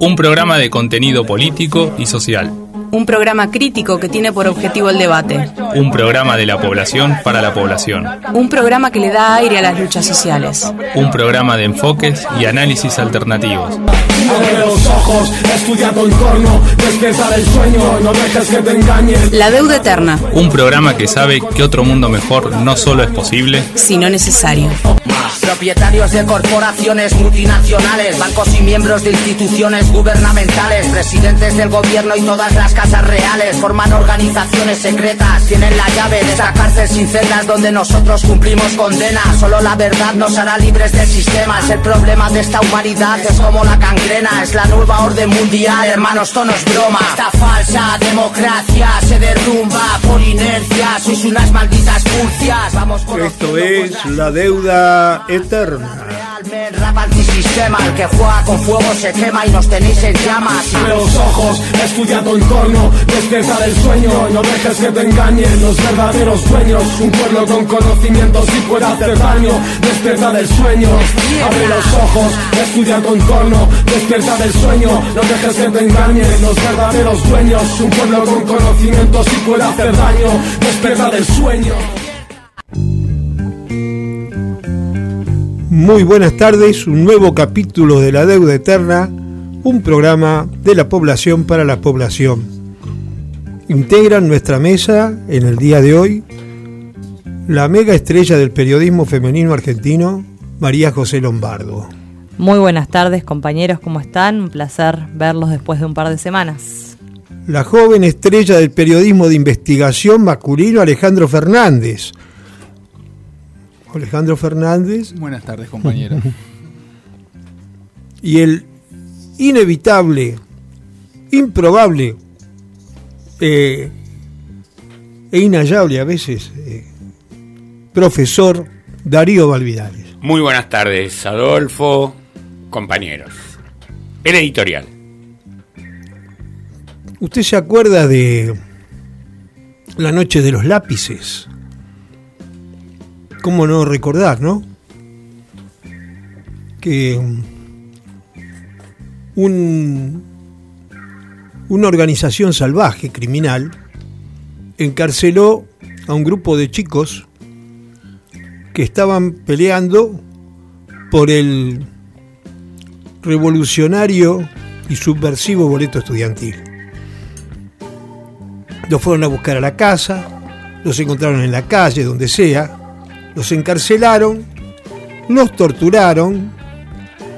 Un programa de contenido político y social. Un programa crítico que tiene por objetivo el debate. Un programa de la población para la población. Un programa que le da aire a las luchas sociales. Un programa de enfoques y análisis alternativos. Abre los ojos, estudia tu entorno, despierta del sueño, no dejes que te engañen. La deuda eterna, Un programa que sabe que otro mundo mejor no solo es posible, sino necesario. Propietarios de corporaciones multinacionales, bancos y miembros de instituciones gubernamentales, presidentes del gobierno y todas las casas reales forman organizaciones secretas, tienen la llave de esta cárcel sin celdas donde nosotros cumplimos condena. Solo la verdad nos hará libres del sistema. Es el problema de esta humanidad, es como la cangrena, es la nueva orden mundial, hermanos, esto no es broma. Esta falsa democracia se derrumba por inercia, sois unas malditas furcias. Vamos Esto es la deuda eterna. Realmente rap antisistema, el que juega con fuego se quema y nos tenéis en llamas. Abre los ojos, estudia tu entorno, despierta del sueño, no dejes que te engañen los verdaderos dueños. Un pueblo con conocimientos y puede hacer daño, despierta del sueño. Abre los ojos, estudia tu entorno, despierta del sueño, no dejes que te engañen los verdaderos dueños. Un pueblo con conocimientos y puede hacer daño, despierta del sueño. Muy buenas tardes, un nuevo capítulo de La Deuda Eterna, un programa de la población para la población. Integran nuestra mesa en el día de hoy la mega estrella del periodismo femenino argentino, María José Lombardo. Muy buenas tardes compañeros, ¿cómo están? Un placer verlos después de un par de semanas. La joven estrella del periodismo de investigación masculino, Alejandro Fernández. Alejandro Fernández Buenas tardes, compañeros. y el inevitable, improbable eh, e inhallable a veces eh, profesor Darío Valvidales. Muy buenas tardes, Adolfo, compañeros. El editorial. ¿Usted se acuerda de la noche de los lápices? ¿Cómo no recordar, no? Que un, una organización salvaje, criminal, encarceló a un grupo de chicos que estaban peleando por el revolucionario y subversivo boleto estudiantil. Los fueron a buscar a la casa, los encontraron en la calle, donde sea, los encarcelaron, los torturaron,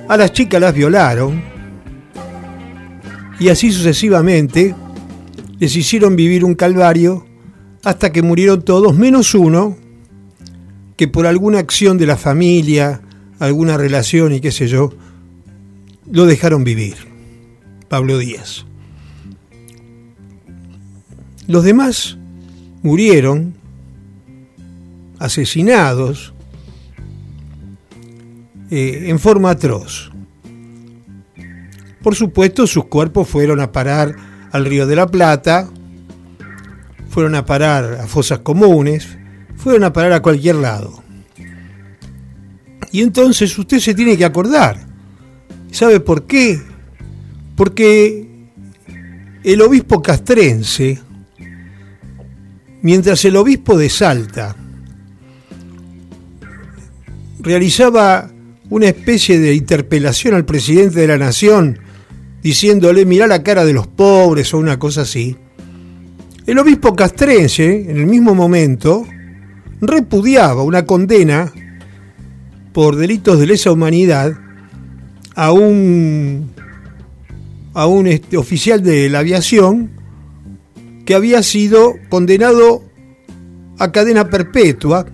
a las chicas las violaron y así sucesivamente les hicieron vivir un calvario hasta que murieron todos menos uno que por alguna acción de la familia, alguna relación y qué sé yo, lo dejaron vivir. Pablo Díaz. Los demás murieron asesinados eh, en forma atroz. Por supuesto, sus cuerpos fueron a parar al Río de la Plata, fueron a parar a fosas comunes, fueron a parar a cualquier lado. Y entonces usted se tiene que acordar. ¿Sabe por qué? Porque el obispo castrense, mientras el obispo de Salta realizaba una especie de interpelación al presidente de la nación, diciéndole, mirá la cara de los pobres o una cosa así, el obispo castrense, en el mismo momento, repudiaba una condena por delitos de lesa humanidad a un, a un este, oficial de la aviación que había sido condenado a cadena perpetua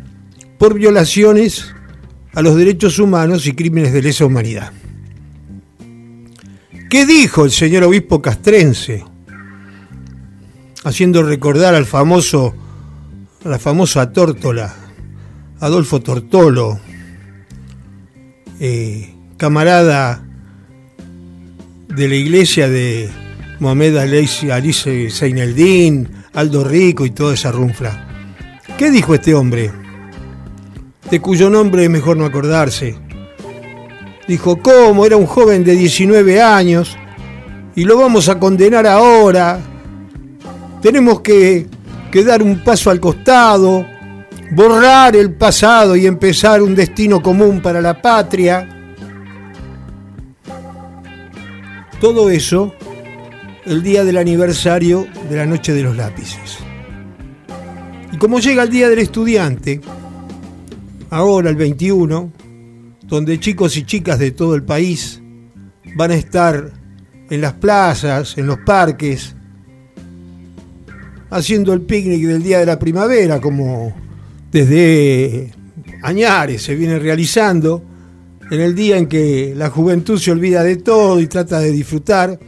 por violaciones a los derechos humanos y crímenes de lesa humanidad. ¿Qué dijo el señor obispo castrense? Haciendo recordar al famoso, a la famosa tórtola, Adolfo Tortolo, eh, camarada de la iglesia de Mohamed Ali- Ali Seineldin, Aldo Rico y toda esa runfla. ¿Qué dijo este hombre? De cuyo nombre es mejor no acordarse. Dijo, ¿cómo? Era un joven de 19 años y lo vamos a condenar ahora. Tenemos que, que dar un paso al costado, borrar el pasado y empezar un destino común para la patria. Todo eso el día del aniversario de la Noche de los Lápices. Y como llega el Día del Estudiante, ahora el 21, donde chicos y chicas de todo el país van a estar en las plazas, en los parques, haciendo el picnic del Día de la Primavera, como desde Añares se viene realizando, en el día en que la juventud se olvida de todo y trata de disfrutar,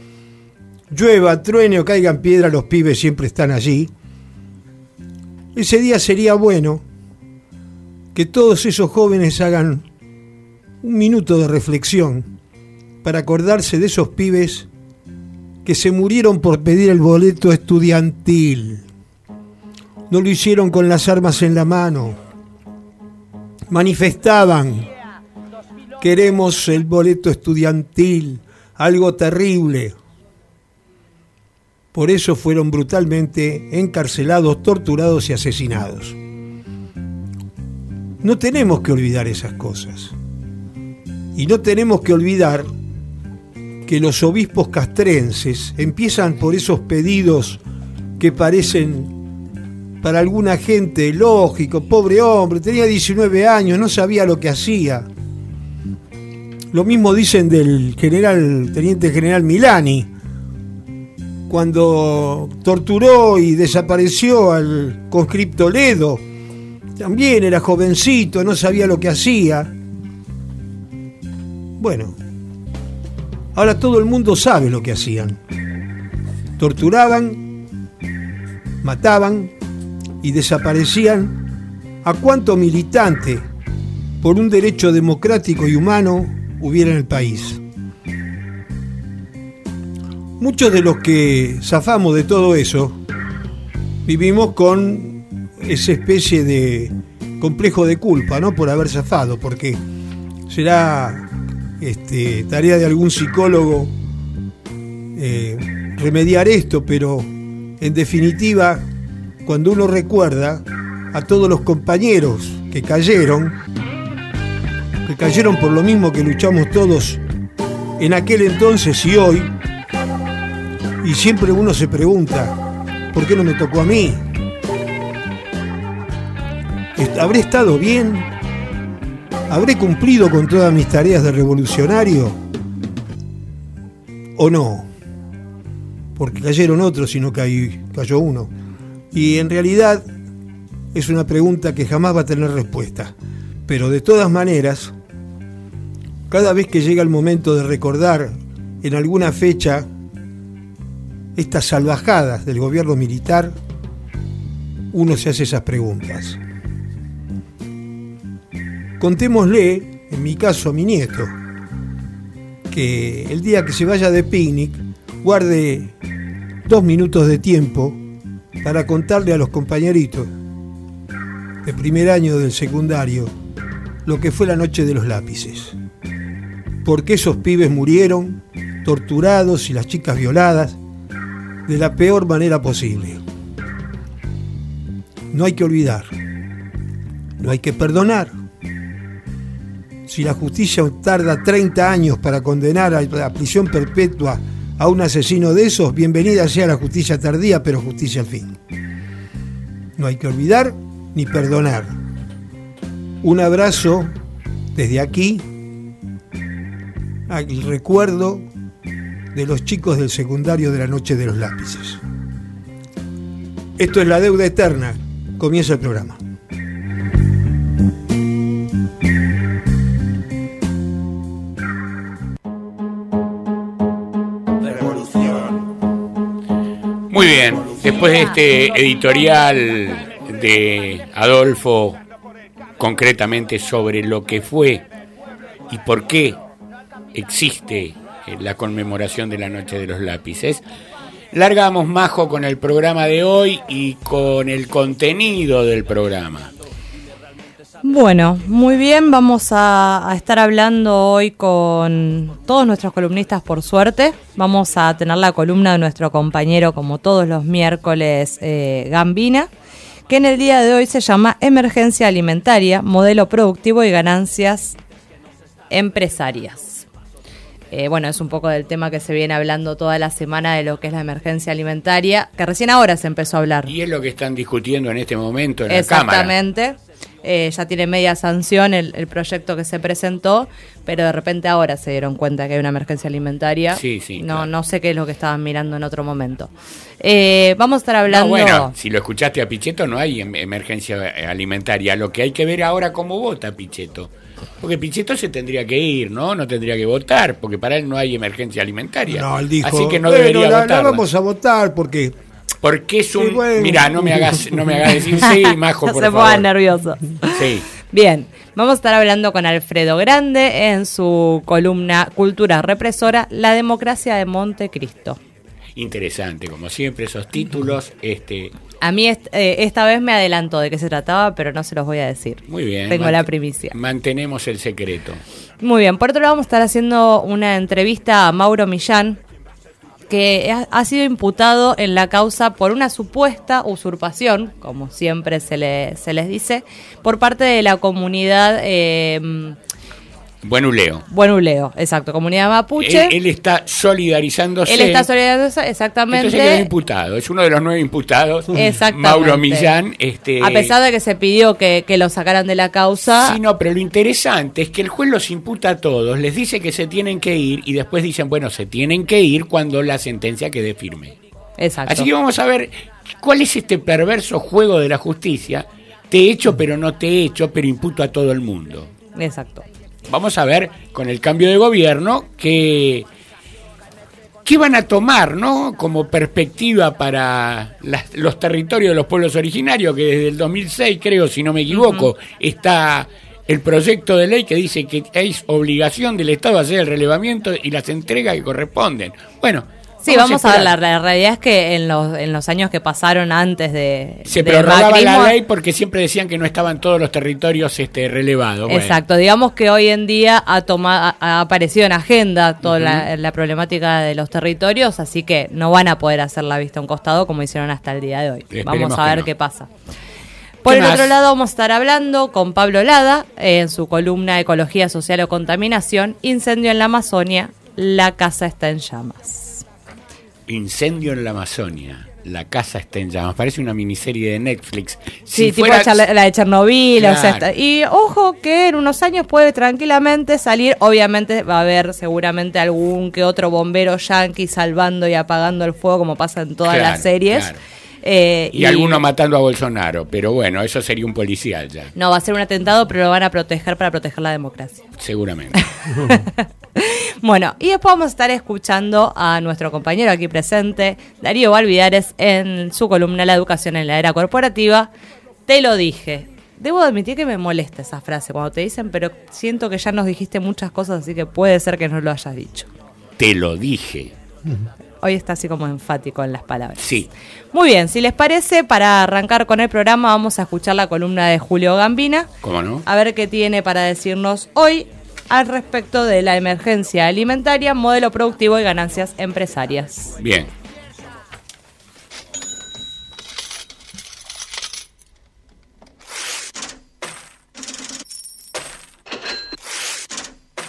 llueva, truene o caigan piedras, los pibes siempre están allí. Ese día sería bueno que todos esos jóvenes hagan un minuto de reflexión para acordarse de esos pibes que se murieron por pedir el boleto estudiantil. No lo hicieron con las armas en la mano. Manifestaban, queremos el boleto estudiantil, algo terrible. Por eso fueron brutalmente encarcelados, torturados y asesinados. No tenemos que olvidar esas cosas. Y no tenemos que olvidar que los obispos castrenses empiezan por esos pedidos que parecen para alguna gente lógico, pobre hombre, tenía 19 años, no sabía lo que hacía. Lo mismo dicen del general, teniente general Milani, cuando torturó y desapareció al conscripto Ledo. También era jovencito, no sabía lo que hacía. Bueno, Ahora todo el mundo sabe lo que hacían. Torturaban, mataban y desaparecían a cuánto militante por un derecho democrático y humano hubiera en el país. Muchos de los que zafamos de todo eso vivimos con esa especie de complejo de culpa, ¿no? Por haber zafado, porque será este, tarea de algún psicólogo eh, remediar esto, pero en definitiva, cuando uno recuerda a todos los compañeros que cayeron, que cayeron por lo mismo que luchamos todos en aquel entonces y hoy, y siempre uno se pregunta, ¿por qué no me tocó a mí? ¿Habré estado bien? ¿Habré cumplido con todas mis tareas de revolucionario? ¿O no? Porque cayeron otros y no cayó uno. Y en realidad es una pregunta que jamás va a tener respuesta. Pero de todas maneras, cada vez que llega el momento de recordar en alguna fecha estas salvajadas del gobierno militar, uno se hace esas preguntas. Contémosle, en mi caso a mi nieto, que el día que se vaya de picnic guarde dos minutos de tiempo para contarle a los compañeritos de primer año del secundario lo que fue la noche de los lápices. Porque esos pibes murieron torturados y las chicas violadas de la peor manera posible. No hay que olvidar, no hay que perdonar, si la justicia tarda 30 años para condenar a la prisión perpetua a un asesino de esos, bienvenida sea la justicia tardía, pero justicia al fin. No hay que olvidar ni perdonar. Un abrazo desde aquí al recuerdo de los chicos del secundario de la noche de los lápices. Esto es la deuda eterna. Comienza el programa. Bien, después de este editorial de Adolfo, concretamente sobre lo que fue y por qué existe la conmemoración de la Noche de los Lápices, largamos majo con el programa de hoy y con el contenido del programa. Bueno, muy bien, vamos a, a estar hablando hoy con todos nuestros columnistas, por suerte. Vamos a tener la columna de nuestro compañero, como todos los miércoles, eh, Gambina, que en el día de hoy se llama Emergencia Alimentaria, Modelo Productivo y Ganancias Empresarias. Eh, bueno, es un poco del tema que se viene hablando toda la semana de lo que es la emergencia alimentaria, que recién ahora se empezó a hablar. Y es lo que están discutiendo en este momento en la Cámara. Exactamente. Eh, ya tiene media sanción el, el proyecto que se presentó, pero de repente ahora se dieron cuenta que hay una emergencia alimentaria. Sí, sí, No, claro. no sé qué es lo que estaban mirando en otro momento. Eh, vamos a estar hablando. No, bueno, si lo escuchaste a Pichetto no hay em- emergencia eh, alimentaria. Lo que hay que ver ahora cómo vota Pichetto. Porque Pichetto se tendría que ir, ¿no? No tendría que votar, porque para él no hay emergencia alimentaria. No, él dijo, Así que no "Bueno, debería la, votar. la vamos a votar porque Porque es un... Bueno. Mira, no me hagas, no me hagas decir sí, Majo, no por se favor. pongan nerviosos. Sí. Bien, vamos a estar hablando con Alfredo Grande en su columna Cultura Represora, la democracia de Montecristo. Interesante, como siempre, esos títulos. este A mí est- eh, esta vez me adelantó de qué se trataba, pero no se los voy a decir. Muy bien. Tengo la primicia. Mantenemos el secreto. Muy bien, por otro lado vamos a estar haciendo una entrevista a Mauro Millán, que ha, sido imputado en la causa por una supuesta usurpación, como siempre se, le, se les dice, por parte de la comunidad eh, Bueno, Leo. Buenuleo, exacto, comunidad mapuche. Él, él está solidarizándose. Él está solidarizándose, exactamente. Entonces quedó imputado. Es uno de los nueve imputados. Exactamente. Mauro Millán. Este, A pesar de que se pidió que, que lo sacaran de la causa, Sí, no, pero lo interesante es que el juez los imputa a todos, les dice que se tienen que ir y después dicen, bueno, se tienen que ir cuando la sentencia quede firme. exacto. Así que vamos a ver cuál es este perverso juego de la justicia. Te echo, pero no te echo, pero imputo a todo el mundo. Exacto. Vamos a ver con el cambio de gobierno que qué van a tomar, ¿no? Como perspectiva para las- los territorios de los pueblos originarios, que desde el 2006, creo, si no me equivoco, está el proyecto de ley que dice que es obligación del Estado hacer el relevamiento y las entregas que corresponden. Bueno, Sí, vamos, a ver, la, realidad es que en los, en los años que pasaron antes de... Se de prorrogaba la ley porque siempre decían que no estaban todos los territorios este, relevados. Bueno, Exacto, digamos que hoy en día ha, tomado, ha aparecido en agenda toda la, la problemática de los territorios, así que no van a poder hacer la vista a un costado como hicieron hasta el día de hoy. Esperemos vamos a ver no. qué pasa. Por ¿Qué el más? otro lado vamos a estar hablando con Pablo Lada en su columna Ecología Social o Contaminación, Incendio en la Amazonia, la casa está en llamas. Incendio en la Amazonia. La casa está en llamas. Parece una miniserie de Netflix. Sí, Si tipo fuera- la de Chernobyl, o sea, está- y ojo que en unos años puede tranquilamente salir, obviamente va a haber seguramente algún que otro bombero yanqui salvando y apagando el fuego como pasa en todas Claro, las series. claro. Eh, y, alguno matando a Bolsonaro. Pero bueno, eso sería un policial ya. No, va a ser un atentado, pero lo van a proteger para proteger la democracia. Seguramente. Bueno, y después vamos a estar escuchando a nuestro compañero aquí presente, Darío Valvidares, en su columna La educación en la era corporativa. Te lo dije. Debo admitir que me molesta esa frase cuando te dicen, pero siento que ya nos dijiste muchas cosas, así que puede ser que no lo hayas dicho. Te lo dije. Hoy está así como enfático en las palabras. Sí. Muy bien, si les parece, para arrancar con el programa vamos a escuchar la columna de Julio Gambina. ¿Cómo no? a ver qué tiene para decirnos hoy al respecto de la emergencia alimentaria, modelo productivo y ganancias empresarias. Bien.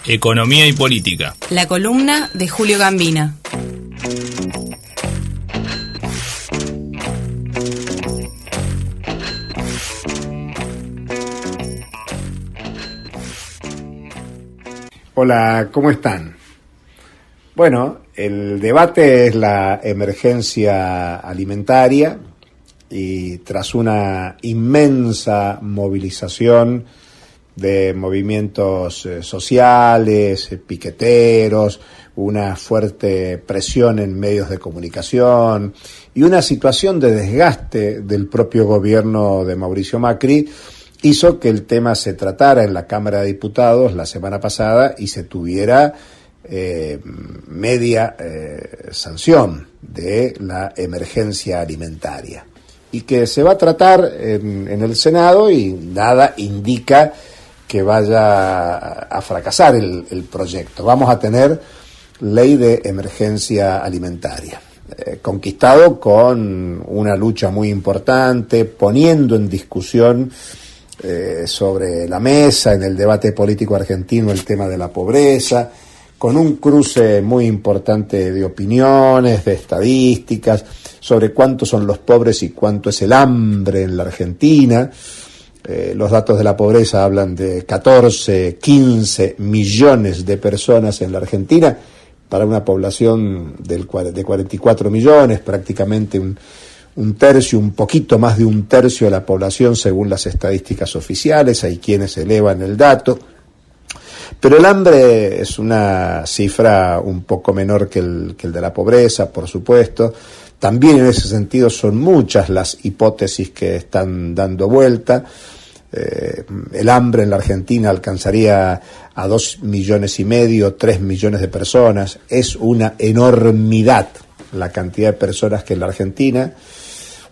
Economía y política. La columna de Julio Gambina. Hola, ¿cómo están? Bueno, el debate es la emergencia alimentaria y tras una inmensa movilización de movimientos eh, sociales, eh, piqueteros, una fuerte presión en medios de comunicación y una situación de desgaste del propio gobierno de Mauricio Macri, hizo que el tema se tratara en la Cámara de Diputados la semana pasada y se tuviera eh, media eh, sanción de la emergencia alimentaria. y que se va a tratar en, en el Senado y nada indica que vaya a fracasar el, proyecto. Vamos a tener ley de emergencia alimentaria, eh, conquistado con una lucha muy importante, poniendo en discusión eh, sobre la mesa en el debate político argentino el tema de la pobreza, con un cruce muy importante de opiniones, de estadísticas, sobre cuántos son los pobres y cuánto es el hambre en la Argentina. Eh, los datos de la pobreza hablan de 14, 15 millones de personas en la Argentina para una población del, de 44 millones, prácticamente un, un tercio, un poquito más de un tercio de la población según las estadísticas oficiales, hay quienes elevan el dato. Pero el hambre es una cifra un poco menor que el, que el de la pobreza, por supuesto. También en ese sentido son muchas las hipótesis que están dando vuelta. Eh, el hambre en la Argentina alcanzaría a dos millones y medio, tres millones de personas. Es una enormidad la cantidad de personas que en la Argentina,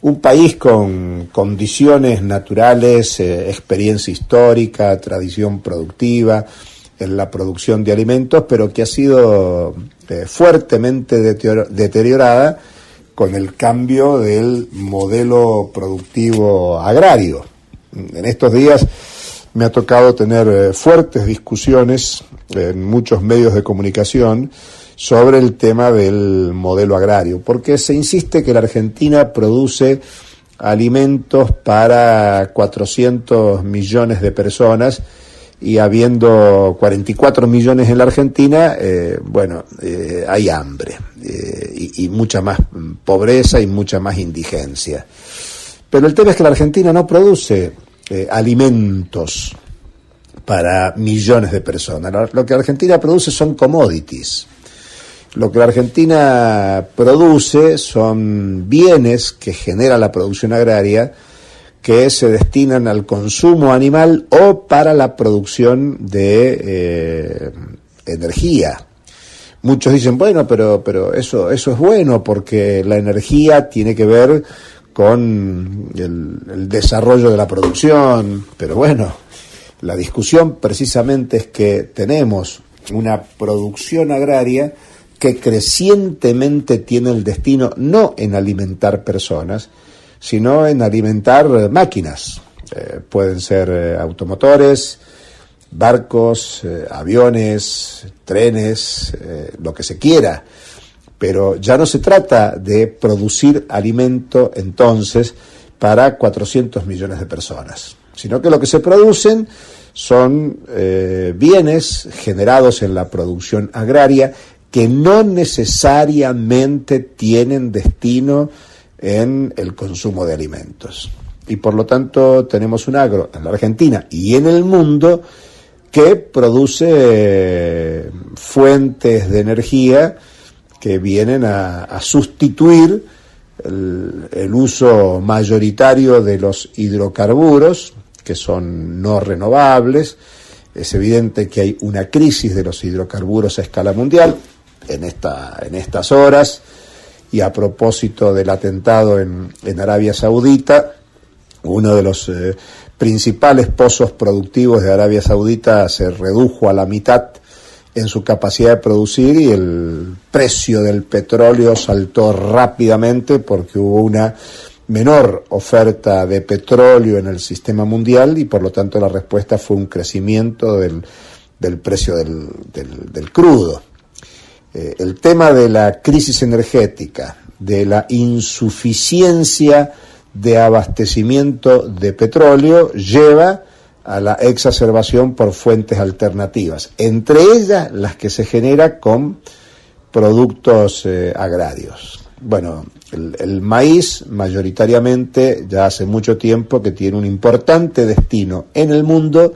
un país con condiciones naturales, eh, experiencia histórica, tradición productiva en la producción de alimentos, pero que ha sido eh, fuertemente deteriorada con el cambio del modelo productivo agrario. En estos días me ha tocado tener eh, fuertes discusiones en muchos medios de comunicación sobre el tema del modelo agrario, porque se insiste que la Argentina produce alimentos para 400 millones de personas y habiendo 44 millones en la Argentina, eh, bueno, eh, hay hambre eh, y, y, mucha más pobreza y mucha más indigencia. Pero el tema es que la Argentina no produce alimentos para millones de personas. Lo que la Argentina produce son commodities. Lo que la Argentina produce son bienes que genera la producción agraria que se destinan al consumo animal o para la producción de eh, energía. Muchos dicen, bueno, pero, pero eso, eso es bueno porque la energía tiene que ver con el, el desarrollo de la producción, pero bueno, la discusión precisamente es que tenemos una producción agraria que crecientemente tiene el destino no en alimentar personas, sino en alimentar máquinas. Eh, pueden ser eh, automotores, barcos, eh, aviones, trenes, eh, lo que se quiera. Pero ya no se trata de producir alimento entonces para 400 millones de personas, sino que lo que se producen son eh, bienes generados en la producción agraria que no necesariamente tienen destino en el consumo de alimentos. Y por lo tanto tenemos un agro en la Argentina y en el mundo que produce eh, fuentes de energía que vienen a, sustituir el, uso mayoritario de los hidrocarburos, que son no renovables. Es evidente que hay una crisis de los hidrocarburos a escala mundial en, esta, en estas horas. Y a propósito del atentado en, en Arabia Saudita, uno de los eh, principales pozos productivos de Arabia Saudita se redujo a la mitad en su capacidad de producir y el precio del petróleo saltó rápidamente porque hubo una menor oferta de petróleo en el sistema mundial y por lo tanto la respuesta fue un crecimiento del, del precio del, del, del crudo. Eh, el tema de la crisis energética, de la insuficiencia de abastecimiento de petróleo, lleva a la exacerbación por fuentes alternativas, entre ellas las que se genera con productos eh, agrarios. Bueno, el, el, maíz mayoritariamente ya hace mucho tiempo que tiene un importante destino en el mundo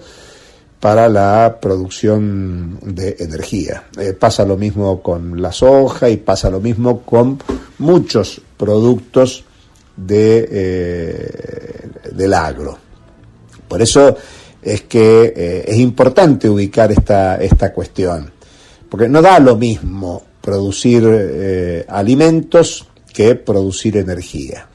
para la producción de energía. Eh, pasa lo mismo con la soja y pasa lo mismo con muchos productos de, eh, del agro. Por eso es que eh, es importante ubicar esta, esta cuestión, porque no da lo mismo producir alimentos que producir energía.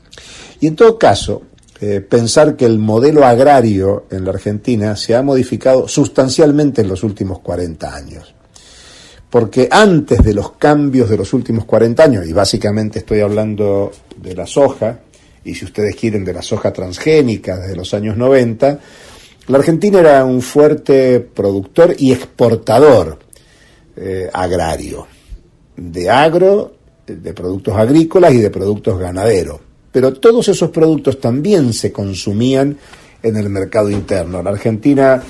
Y en todo caso, eh, pensar que el modelo agrario en la Argentina se ha modificado sustancialmente en los últimos 40 años. Porque antes de los cambios de los últimos 40 años, y básicamente estoy hablando de la soja, y si ustedes quieren de la soja transgénica desde los años 90, la Argentina era un fuerte productor y exportador eh, agrario, de agro, de productos agrícolas y de productos ganaderos pero todos esos productos también se consumían en el mercado interno. La Argentina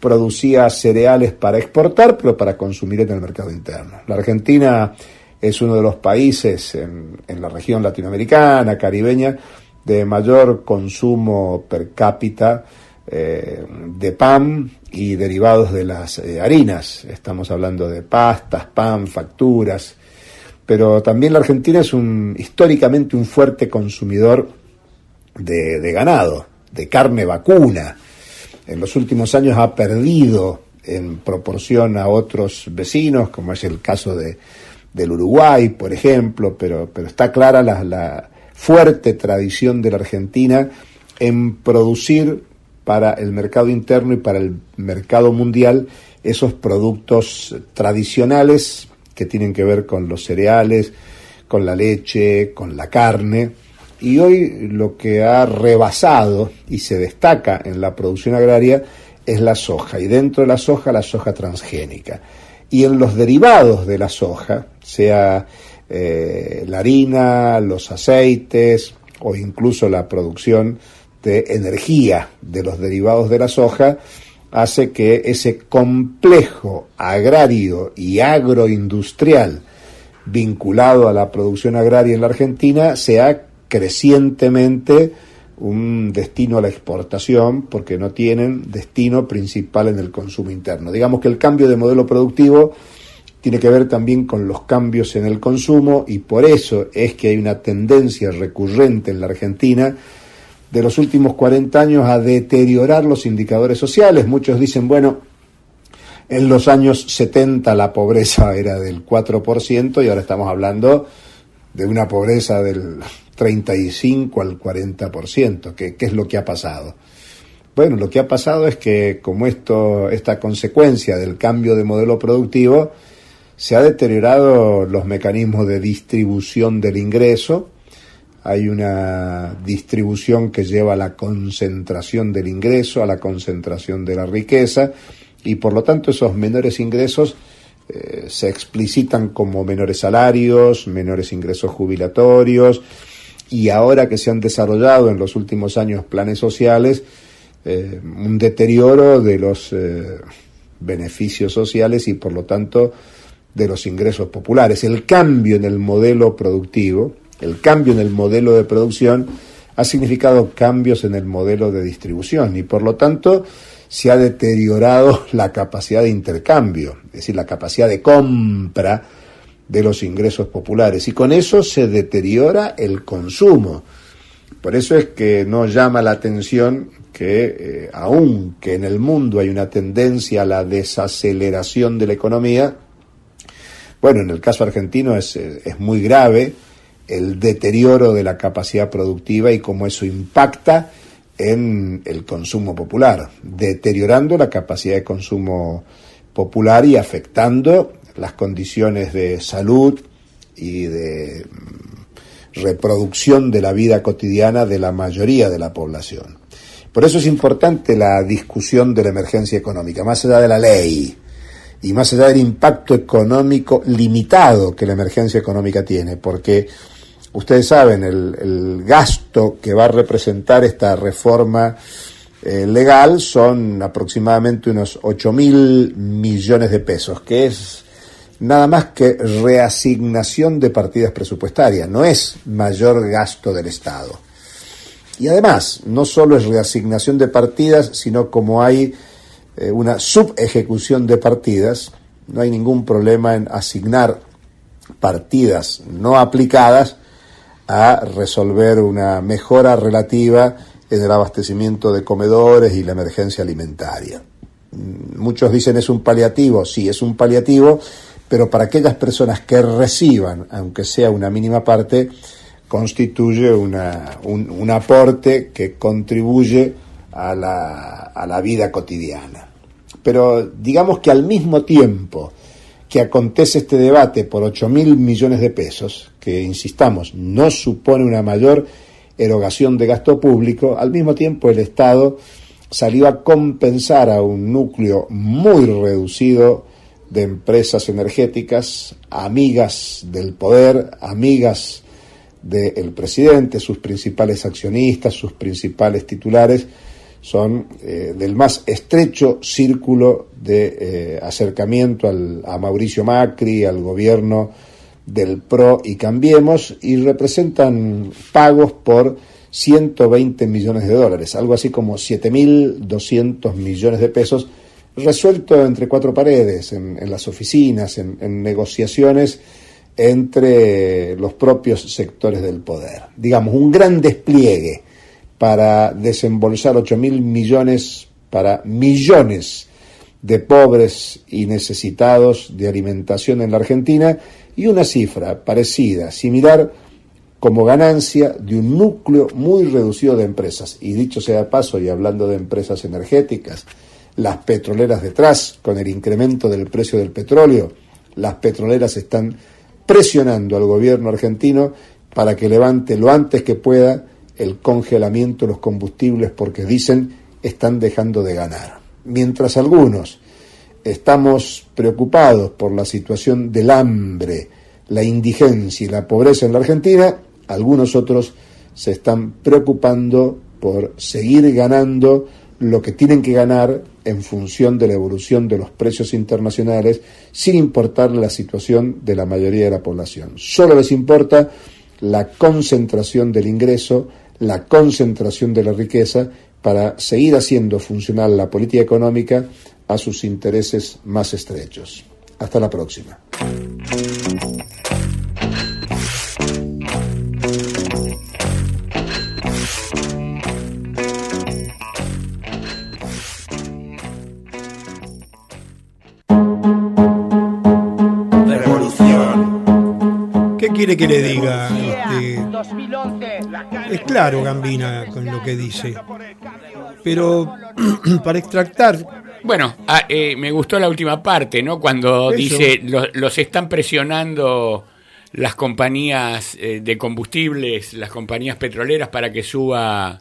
producía cereales para exportar, pero para consumir en el mercado interno. La Argentina es uno de los países en, la región latinoamericana, caribeña, de mayor consumo per cápita eh, de pan y derivados de las eh, harinas. Estamos hablando de pastas, pan, facturas, pero también la Argentina es un históricamente un fuerte consumidor de, ganado, de carne vacuna. En los últimos años ha perdido en proporción a otros vecinos, como es el caso de, del Uruguay, por ejemplo, pero, pero está clara la, la fuerte tradición de la Argentina en producir para el mercado interno y para el mercado mundial esos productos tradicionales que tienen que ver con los cereales, con la leche, con la carne. Y hoy lo que ha rebasado y se destaca en la producción agraria es la soja. Y dentro de la soja, la soja transgénica. Y en los derivados de la soja, sea eh, la harina, los aceites o incluso la producción de energía de los derivados de la soja, hace que ese complejo agrario y agroindustrial vinculado a la producción agraria en la Argentina sea crecientemente un destino a la exportación porque no tienen destino principal en el consumo interno. Digamos que el cambio de modelo productivo tiene que ver también con los cambios en el consumo y por eso es que hay una tendencia recurrente en la Argentina de los últimos 40 años a deteriorar los indicadores sociales. Muchos dicen, bueno, en los años 70 la pobreza era del 4% y ahora estamos hablando de una pobreza del 35 al 40%. ¿Qué, ¿Qué es lo que ha pasado? Bueno, lo que ha pasado es que como esto, esta consecuencia del cambio de modelo productivo, se ha deteriorado los mecanismos de distribución del ingreso, hay una distribución que lleva a la concentración del ingreso, a la concentración de la riqueza, y por lo tanto esos menores ingresos eh, se explicitan como menores salarios, menores ingresos jubilatorios, y ahora que se han desarrollado en los últimos años planes sociales, eh, un deterioro de los eh, beneficios sociales y por lo tanto de los ingresos populares. El cambio en el modelo productivo, el cambio en el modelo de producción ha significado cambios en el modelo de distribución y por lo tanto se ha deteriorado la capacidad de intercambio, es decir, la capacidad de compra de los ingresos populares y con eso se deteriora el consumo. Por eso es que no llama la atención que, eh, aunque en el mundo hay una tendencia a la desaceleración de la economía, bueno, en el caso argentino es, es muy grave, el deterioro de la capacidad productiva y cómo eso impacta en el consumo popular, deteriorando la capacidad de consumo popular y afectando las condiciones de salud y de mm, reproducción de la vida cotidiana de la mayoría de la población. Por eso es importante la discusión de la emergencia económica, más allá de la ley y más allá del impacto económico limitado que la emergencia económica tiene, porque Ustedes saben el, gasto que va a representar esta reforma eh, legal son aproximadamente unos 8 mil millones de pesos, que es nada más que reasignación de partidas presupuestarias, no es mayor gasto del Estado. Y además, no solo es reasignación de partidas, sino como hay eh, una subejecución de partidas, no hay ningún problema en asignar partidas no aplicadas a resolver una mejora relativa en el abastecimiento de comedores y la emergencia alimentaria. Mm, muchos dicen es un paliativo, sí, es un paliativo, pero para aquellas personas que reciban, aunque sea una mínima parte, constituye un, un aporte que contribuye a la, a la vida cotidiana. Pero digamos que al mismo tiempo que acontece este debate por 8 mil millones de pesos, que insistamos, no supone una mayor erogación de gasto público, al mismo tiempo el Estado salió a compensar a un núcleo muy reducido de empresas energéticas, amigas del poder, amigas del presidente, sus principales accionistas, sus principales titulares, son eh, del más estrecho círculo de eh, acercamiento al, a Mauricio Macri, al gobierno del PRO y Cambiemos, y representan pagos por 120 millones de dólares, algo así como 7.200 millones de pesos, resuelto entre cuatro paredes, en, en las oficinas, en, en negociaciones entre los propios sectores del poder. Digamos, un gran despliegue para desembolsar 8 mil millones para millones de pobres y necesitados de alimentación en la Argentina y una cifra parecida, similar, como ganancia de un núcleo muy reducido de empresas. Y dicho sea paso, y hablando de empresas energéticas, las petroleras detrás, con el incremento del precio del petróleo, las petroleras están presionando al gobierno argentino para que levante lo antes que pueda el congelamiento de los combustibles porque dicen están dejando de ganar. Mientras algunos estamos preocupados por la situación del hambre, la indigencia y la pobreza en la Argentina, algunos otros se están preocupando por seguir ganando lo que tienen que ganar en función de la evolución de los precios internacionales, sin importar la situación de la mayoría de la población. Solo les importa la concentración del ingreso, la concentración de la riqueza para seguir haciendo funcionar la política económica a sus intereses más estrechos. Hasta la próxima. Quiere que le diga? Este, es claro, Gambina, con lo que dice. Pero para extractar Bueno, ah, eh, me gustó la última parte, ¿no? Cuando Eso. dice los, los están presionando las compañías eh, de combustibles, las compañías petroleras para que suba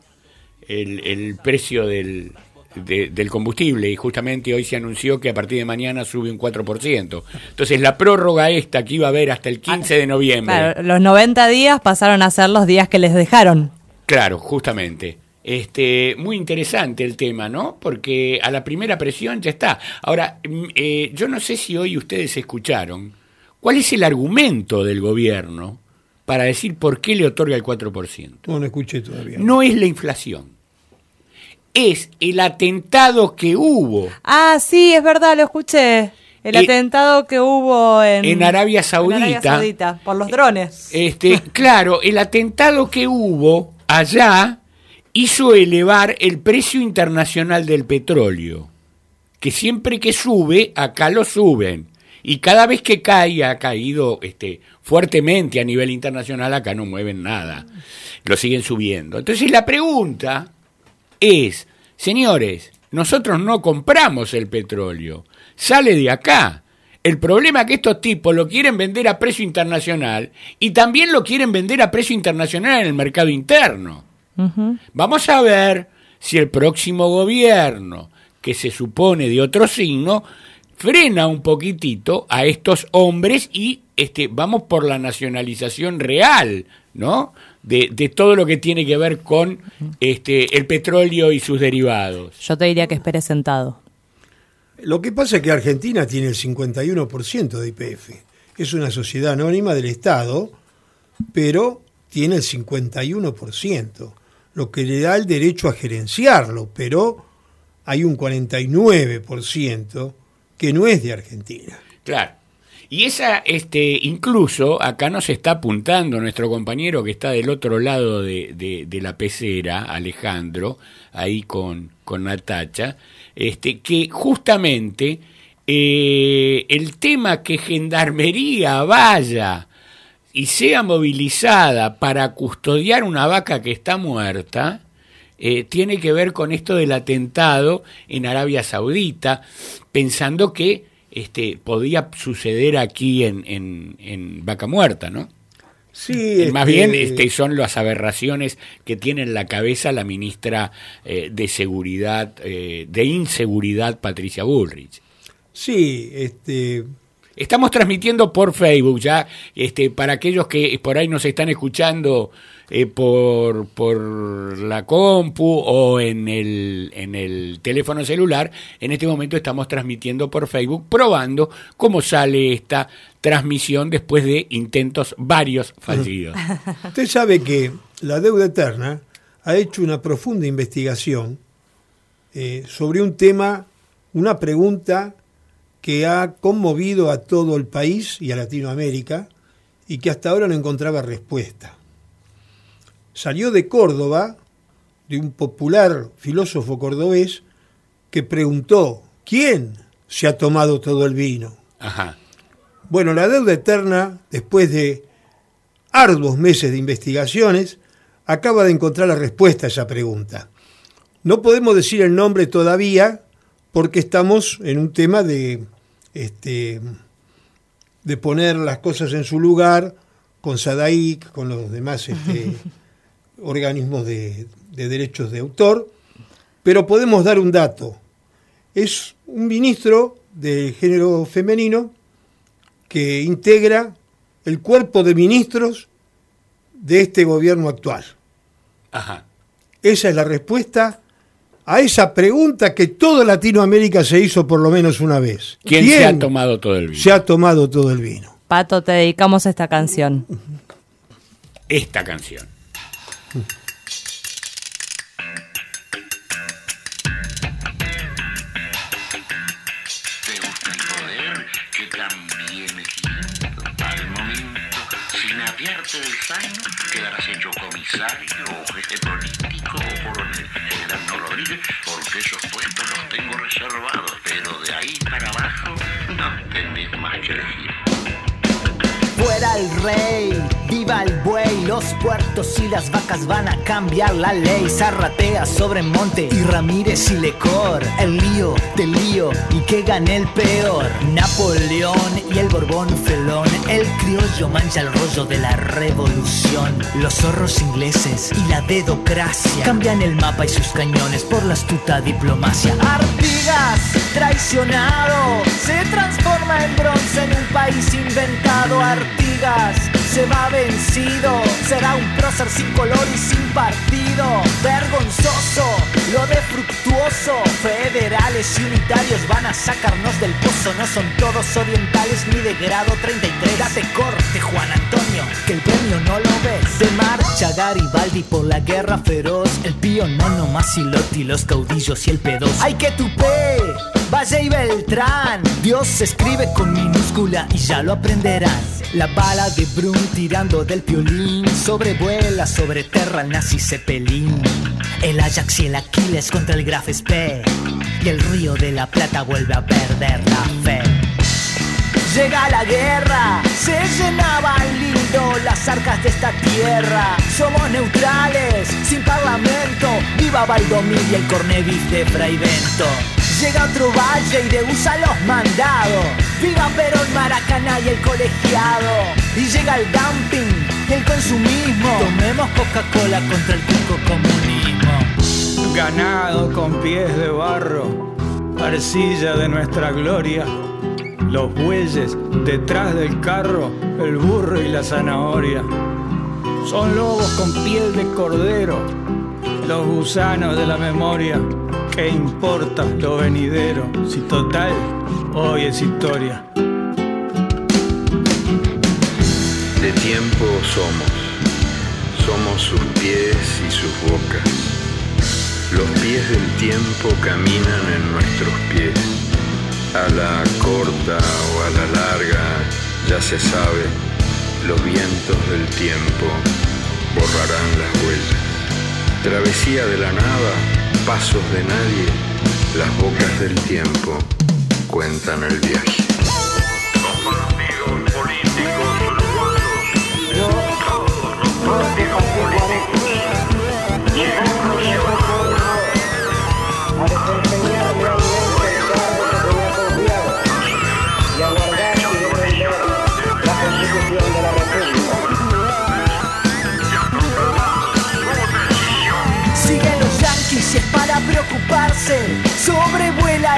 el, el precio del, de- del combustible y justamente hoy se anunció que a partir de mañana sube un 4%. Entonces la prórroga esta que iba a haber hasta el 15 de noviembre. Claro, los 90 días pasaron a ser los días que les dejaron. Claro, justamente. Este, muy interesante el tema, ¿no? Porque a la primera presión ya está. Ahora, mm, eh, yo no sé si hoy ustedes escucharon cuál es el argumento del gobierno para decir por qué le otorga el 4%. no, no escuché todavía. No es la inflación, es el atentado que hubo Ah, sí, es verdad, lo escuché. El Eh, atentado que hubo en, en Arabia en Saudita. Arabia Saudita, por los drones. Este, claro, el atentado que hubo allá hizo elevar el precio internacional del petróleo, que siempre que sube, acá lo suben. Y cada vez que cae, ha caído este, fuertemente a nivel internacional, acá no mueven nada, lo siguen subiendo. Entonces la pregunta es, señores, nosotros no compramos el petróleo, sale de acá. El problema es que estos tipos lo quieren vender a precio internacional y también lo quieren vender a precio internacional en el mercado interno. Vamos a ver si el próximo gobierno, que se supone de otro signo, frena un poquitito a estos hombres y este, vamos por la nacionalización real, ¿no? De, de todo lo que tiene que ver con este, el petróleo y sus derivados. Yo te diría que esperes sentado. Lo que pasa es que Argentina tiene el 51% de IPF. Es una sociedad anónima del Estado, pero tiene el 51%, lo que le da el derecho a gerenciarlo, pero hay un 49% que no es de Argentina. Claro. Y esa, este, incluso acá nos está apuntando nuestro compañero que está del otro lado de, de- la pecera, Alejandro, ahí con, con Natacha, este, que justamente eh, el tema que Gendarmería vaya y sea movilizada para custodiar una vaca que está muerta, eh, tiene que ver con esto del atentado en Arabia Saudita, pensando que este, podía suceder aquí en, en, en Vaca Muerta, ¿no? Sí, Más este, bien este, son las aberraciones que tiene en la cabeza la ministra eh, de Seguridad, eh, de Inseguridad, Patricia Bullrich. Sí, este, Estamos transmitiendo por Facebook ya, este, para aquellos que por ahí nos están escuchando eh, por, por la compu o en el, en el teléfono celular, en este momento estamos transmitiendo por Facebook, probando cómo sale esta transmisión después de intentos varios fallidos. Usted sabe que la deuda eterna ha hecho una profunda investigación eh, sobre un tema, una pregunta que ha conmovido a todo el país y a Latinoamérica y que hasta ahora no encontraba respuesta. Salió de Córdoba, de un popular filósofo cordobés, que preguntó, ¿quién se ha tomado todo el vino? Ajá. Bueno, la deuda eterna, después de arduos meses de investigaciones, acaba de encontrar la respuesta a esa pregunta. No podemos decir el nombre todavía porque estamos en un tema de, este, de poner las cosas en su lugar con SADAIC, con los demás este, organismos de, de derechos de autor, pero podemos dar un dato. Es un ministro del género femenino que integra el cuerpo de ministros de este gobierno actual. Ajá. Esa es la respuesta a esa pregunta que toda Latinoamérica se hizo por lo menos una vez. ¿Quién, se ha tomado todo el vino? se ha tomado todo el vino? Pato, te dedicamos esta canción. Esta canción. ¿Te gusta el poder? Que también es lindo. Al momento, sin apiarte del zaino, quedarás hecho comisario o jefe político o coronel. General no lo diga porque esos puestos los tengo reservados, pero de ahí para abajo no tenés más que elegir. Fuera el rey, viva el buey, los puertos y las vacas van a cambiar la ley. Zarratea sobre Monte y Ramírez y Lecor. El lío del lío y que gane el peor. Napoleón y el Borbón felón. El criollo mancha el rollo de la revolución. Los zorros ingleses y la dedocracia cambian el mapa y sus cañones por la astuta diplomacia. Artigas, traicionado, se transforma en bronce en un país inventado. Artigas se va vencido, será un prócer sin color y sin partido. Vergonzoso, lo de fructuoso. Federales y unitarios van a sacarnos del pozo. No son todos orientales ni de grado 33. Date corte, Juan Antonio, que el premio no lo ves. De marcha Garibaldi por la guerra feroz. El pío no más Silotti, los caudillos y el pedos. ¡Ay, que tupé! Valle y Beltrán. Dios se escribe con minúscula y ya lo aprenderán. La bala de Brun tirando del piolín sobrevuela sobre Terra el nazi Zeppelin. El Ajax y el Aquiles contra el Graf Spee. Y el río de la Plata vuelve a perder la fe. Llega la guerra, se llenaban lindo las arcas de esta tierra. Somos neutrales, sin parlamento. Viva Valdomir y el cornevis de Fraivento. Llega otro valle y degusa los mandados. Viva Perón, Maracaná y el colegiado. Y llega el dumping y el consumismo. Tomemos Coca-Cola contra el cuco comunismo. ganado con pies de barro, arcilla de nuestra gloria, los bueyes detrás del carro, el burro y la zanahoria. Son lobos con piel de cordero, los gusanos de la memoria. ¿Qué importa lo venidero? Si total, hoy es historia. De tiempo somos, somos sus pies y sus bocas. Los pies del tiempo caminan en nuestros pies. A la corta o a la larga, ya se sabe, los vientos del tiempo borrarán las huellas. Travesía de la nada, pasos de nadie, las bocas del tiempo cuentan el viaje.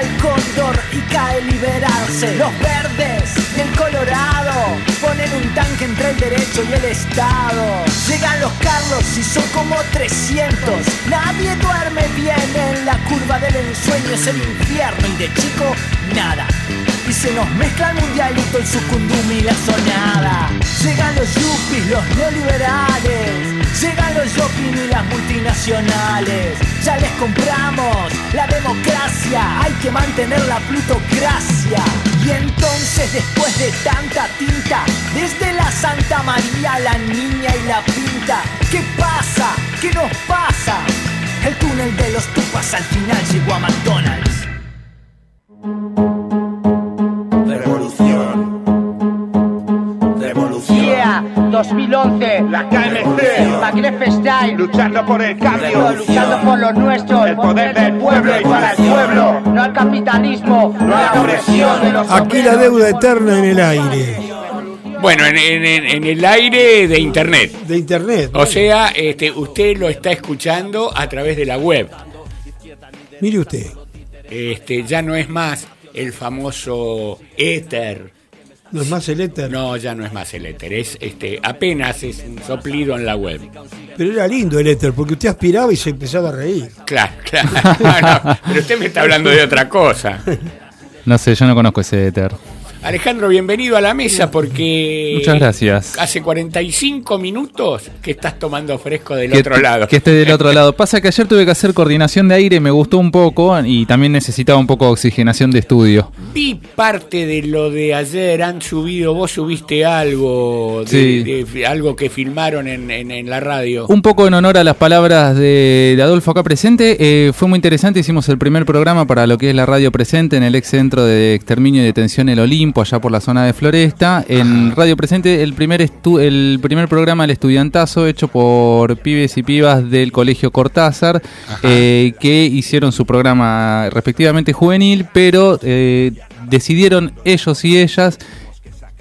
Al cóndor y cae liberarse. Los verdes y el colorado ponen un tanque entre el derecho y el Estado. Llegan los Carlos y son como 300. Nadie duerme bien en la curva del ensueño, es el infierno y de chico nada. Y se nos mezcla el mundialito, el sucundum y la sonada. Llegan los yuppies, los neoliberales. Llegan los shopping y las multinacionales. Ya les compramos la democracia. Hay que mantener la plutocracia. Y entonces, después de tanta tinta, desde la Santa María, la niña y la pinta, ¿qué pasa? ¿Qué nos pasa? El túnel de los tupas al final llegó a McDonald's. 2011. La KMC. Magreb Style. Luchando por el cambio. Luchando por lo nuestro. El poder del pueblo y para el pueblo. No al capitalismo. No a la opresión de los Aquí la deuda eterna en el aire. Bueno, en, en- en- en el aire de internet. De internet. O sea, este, usted lo está escuchando a través de la web. Mire usted. Este, ya no es más el famoso éter. No es más el éter. No, ya no es más el éter. Es este, apenas es un soplido en la web. Pero era lindo el éter, porque usted aspiraba y se empezaba a reír. Claro, claro. No, pero usted me está hablando de otra cosa. No sé, yo no conozco ese éter. Alejandro, bienvenido a la mesa porque Muchas gracias. hace 45 minutos que estás tomando fresco del Que, otro lado. que esté del otro lado. Pasa que ayer tuve que hacer coordinación de aire, me gustó un poco y también necesitaba un poco de oxigenación de estudio. Vi parte de lo de ayer, han subido, vos subiste algo, de, Sí. de- algo que filmaron en, en- en la radio. Un poco en honor a las palabras de, de Adolfo acá presente, eh, fue muy interesante, hicimos el primer programa para lo que es la radio presente en el ex centro de exterminio y detención El Olimpo, allá por la zona de Floresta. En Radio Presente, el primer, estu- el primer programa El Estudiantazo, hecho por pibes y pibas del Colegio Cortázar, eh, que hicieron su programa respectivamente juvenil, pero eh, decidieron ellos y ellas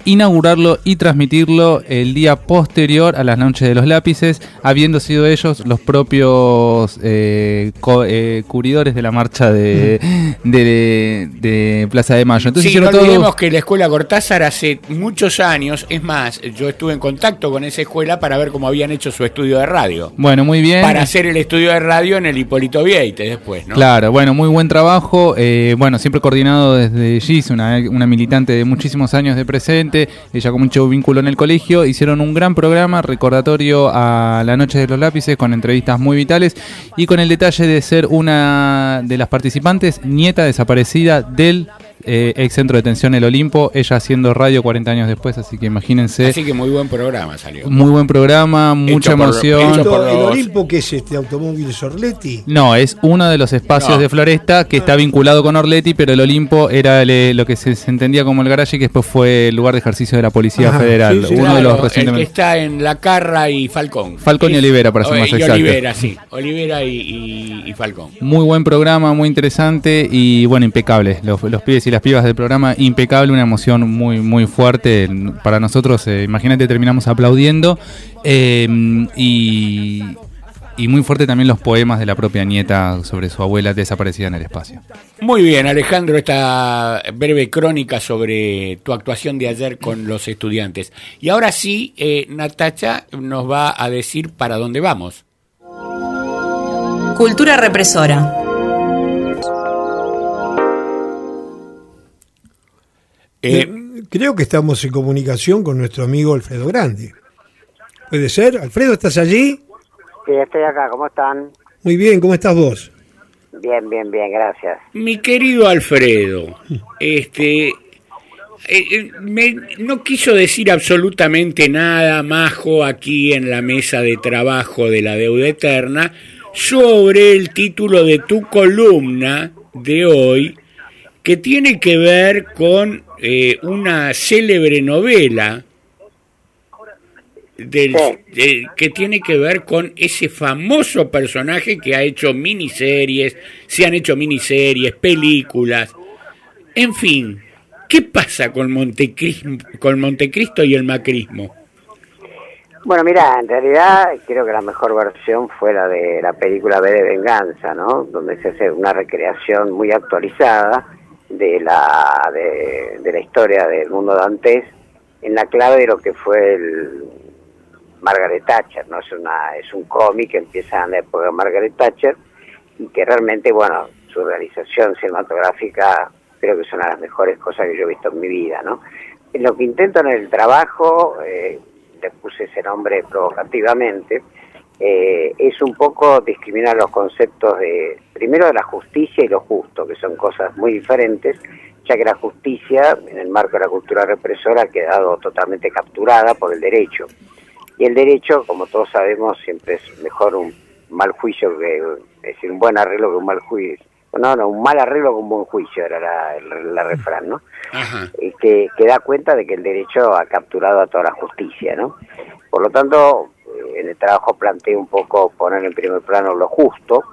inaugurarlo y transmitirlo el día posterior a las noches de los lápices, habiendo sido ellos los propios eh, co- eh, cubridores de la marcha de, de, de Plaza de Mayo. Entonces sí, no todo- olvidemos que la escuela Cortázar hace muchos años, es más, yo estuve en contacto con esa escuela para ver cómo habían hecho su estudio de radio. Bueno, muy bien. Para hacer el estudio de radio en el Hipólito Vieite después, ¿no? Claro, bueno, muy buen trabajo. eh, bueno, siempre coordinado desde Gis, una, una militante de muchísimos años de presente. Ella con mucho vínculo en el colegio. Hicieron un gran programa recordatorio a la Noche de los Lápices con entrevistas muy vitales y con el detalle de ser una de las participantes nieta desaparecida del eh, ex centro de detención El Olimpo. Ella haciendo radio 40 años después, así que imagínense. Así que muy buen programa salió. Muy buen programa, mucha por- emoción. hecho por ¿El Olimpo qué es este automóvil Sorletti? No, es uno de los espacios No. de Floresta que está vinculado con Orleti, pero el Olimpo era el- lo que se, se entendía como el garaje, que después fue el lugar de ejercicio de la Policía Ajá, Federal. sí, sí, uno Claro, de los recientemente. está en La Carra y Falcón. Falcón y Olivera, para ser más y exacto. Olivera, sí. Olivera y, y- y Falcón. Muy buen programa, muy interesante y bueno, impecable. Los, los pibes y las pibas del programa, impecable, una emoción muy, muy fuerte. Para nosotros, eh, imagínate, terminamos aplaudiendo. eh, y, y muy fuerte también los poemas de la propia nieta sobre su abuela desaparecida en el espacio. Muy bien, Alejandro, esta breve crónica sobre tu actuación de ayer con los estudiantes. Y ahora sí, eh, Natacha nos va a decir para dónde vamos. Cultura represora. Eh, Creo que estamos en comunicación con nuestro amigo Alfredo Grande. ¿Puede ser? Alfredo, ¿estás allí? Sí, estoy acá, ¿cómo están? Muy bien, ¿cómo estás vos? Bien, bien, bien, gracias. Mi querido Alfredo, este eh, eh, me- no quiso decir absolutamente nada, Majo, aquí en la mesa de trabajo de la deuda eterna, sobre el título de tu columna de hoy, que tiene que ver con eh, una célebre novela del, que tiene que ver con ese famoso personaje que ha hecho miniseries, se han hecho miniseries, películas, en fin, ¿qué pasa con Montecristo, con Montecristo y el macrismo? Bueno, mira, en realidad creo que la mejor versión fue la de la película B de Venganza, ¿no? Donde se hace una recreación muy actualizada de la de, de la historia del mundo dantés en la clave de lo que fue el Margaret Thatcher, ¿no? Es una es un cómic que empieza en la época de Margaret Thatcher y que realmente, bueno, su realización cinematográfica creo que es una de las mejores cosas que yo he visto en mi vida, ¿no? Lo que intento en el trabajo, eh, le puse ese nombre provocativamente, eh, es un poco discriminar los conceptos de, primero de la justicia y lo justo, que son cosas muy diferentes, ya que la justicia, en el marco de la cultura represora, ha quedado totalmente capturada por el derecho. Y el derecho, como todos sabemos, siempre es mejor un mal juicio que, es decir, un buen arreglo que un mal juicio. No, no, un mal arreglo con un buen juicio era la, el- la refrán, ¿no? Y que, que da cuenta de que el derecho ha capturado a toda la justicia, ¿no? Por lo tanto, en el trabajo planteo un poco poner en primer plano lo justo,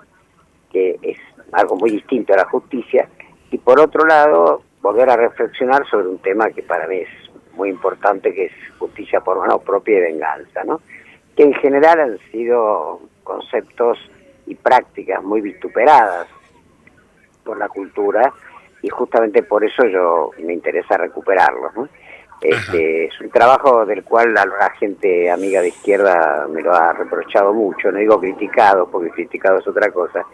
que es algo muy distinto a la justicia, y por otro lado, volver a reflexionar sobre un tema que para mí es muy importante, que es justicia por mano propia y venganza, ¿no? Que en general han sido conceptos y prácticas muy vituperadas por la cultura y justamente por eso yo me interesa recuperarlos. ¿no? Este, es un trabajo del cual la, gente amiga de izquierda me lo ha reprochado mucho, no digo criticado, porque criticado es otra cosa,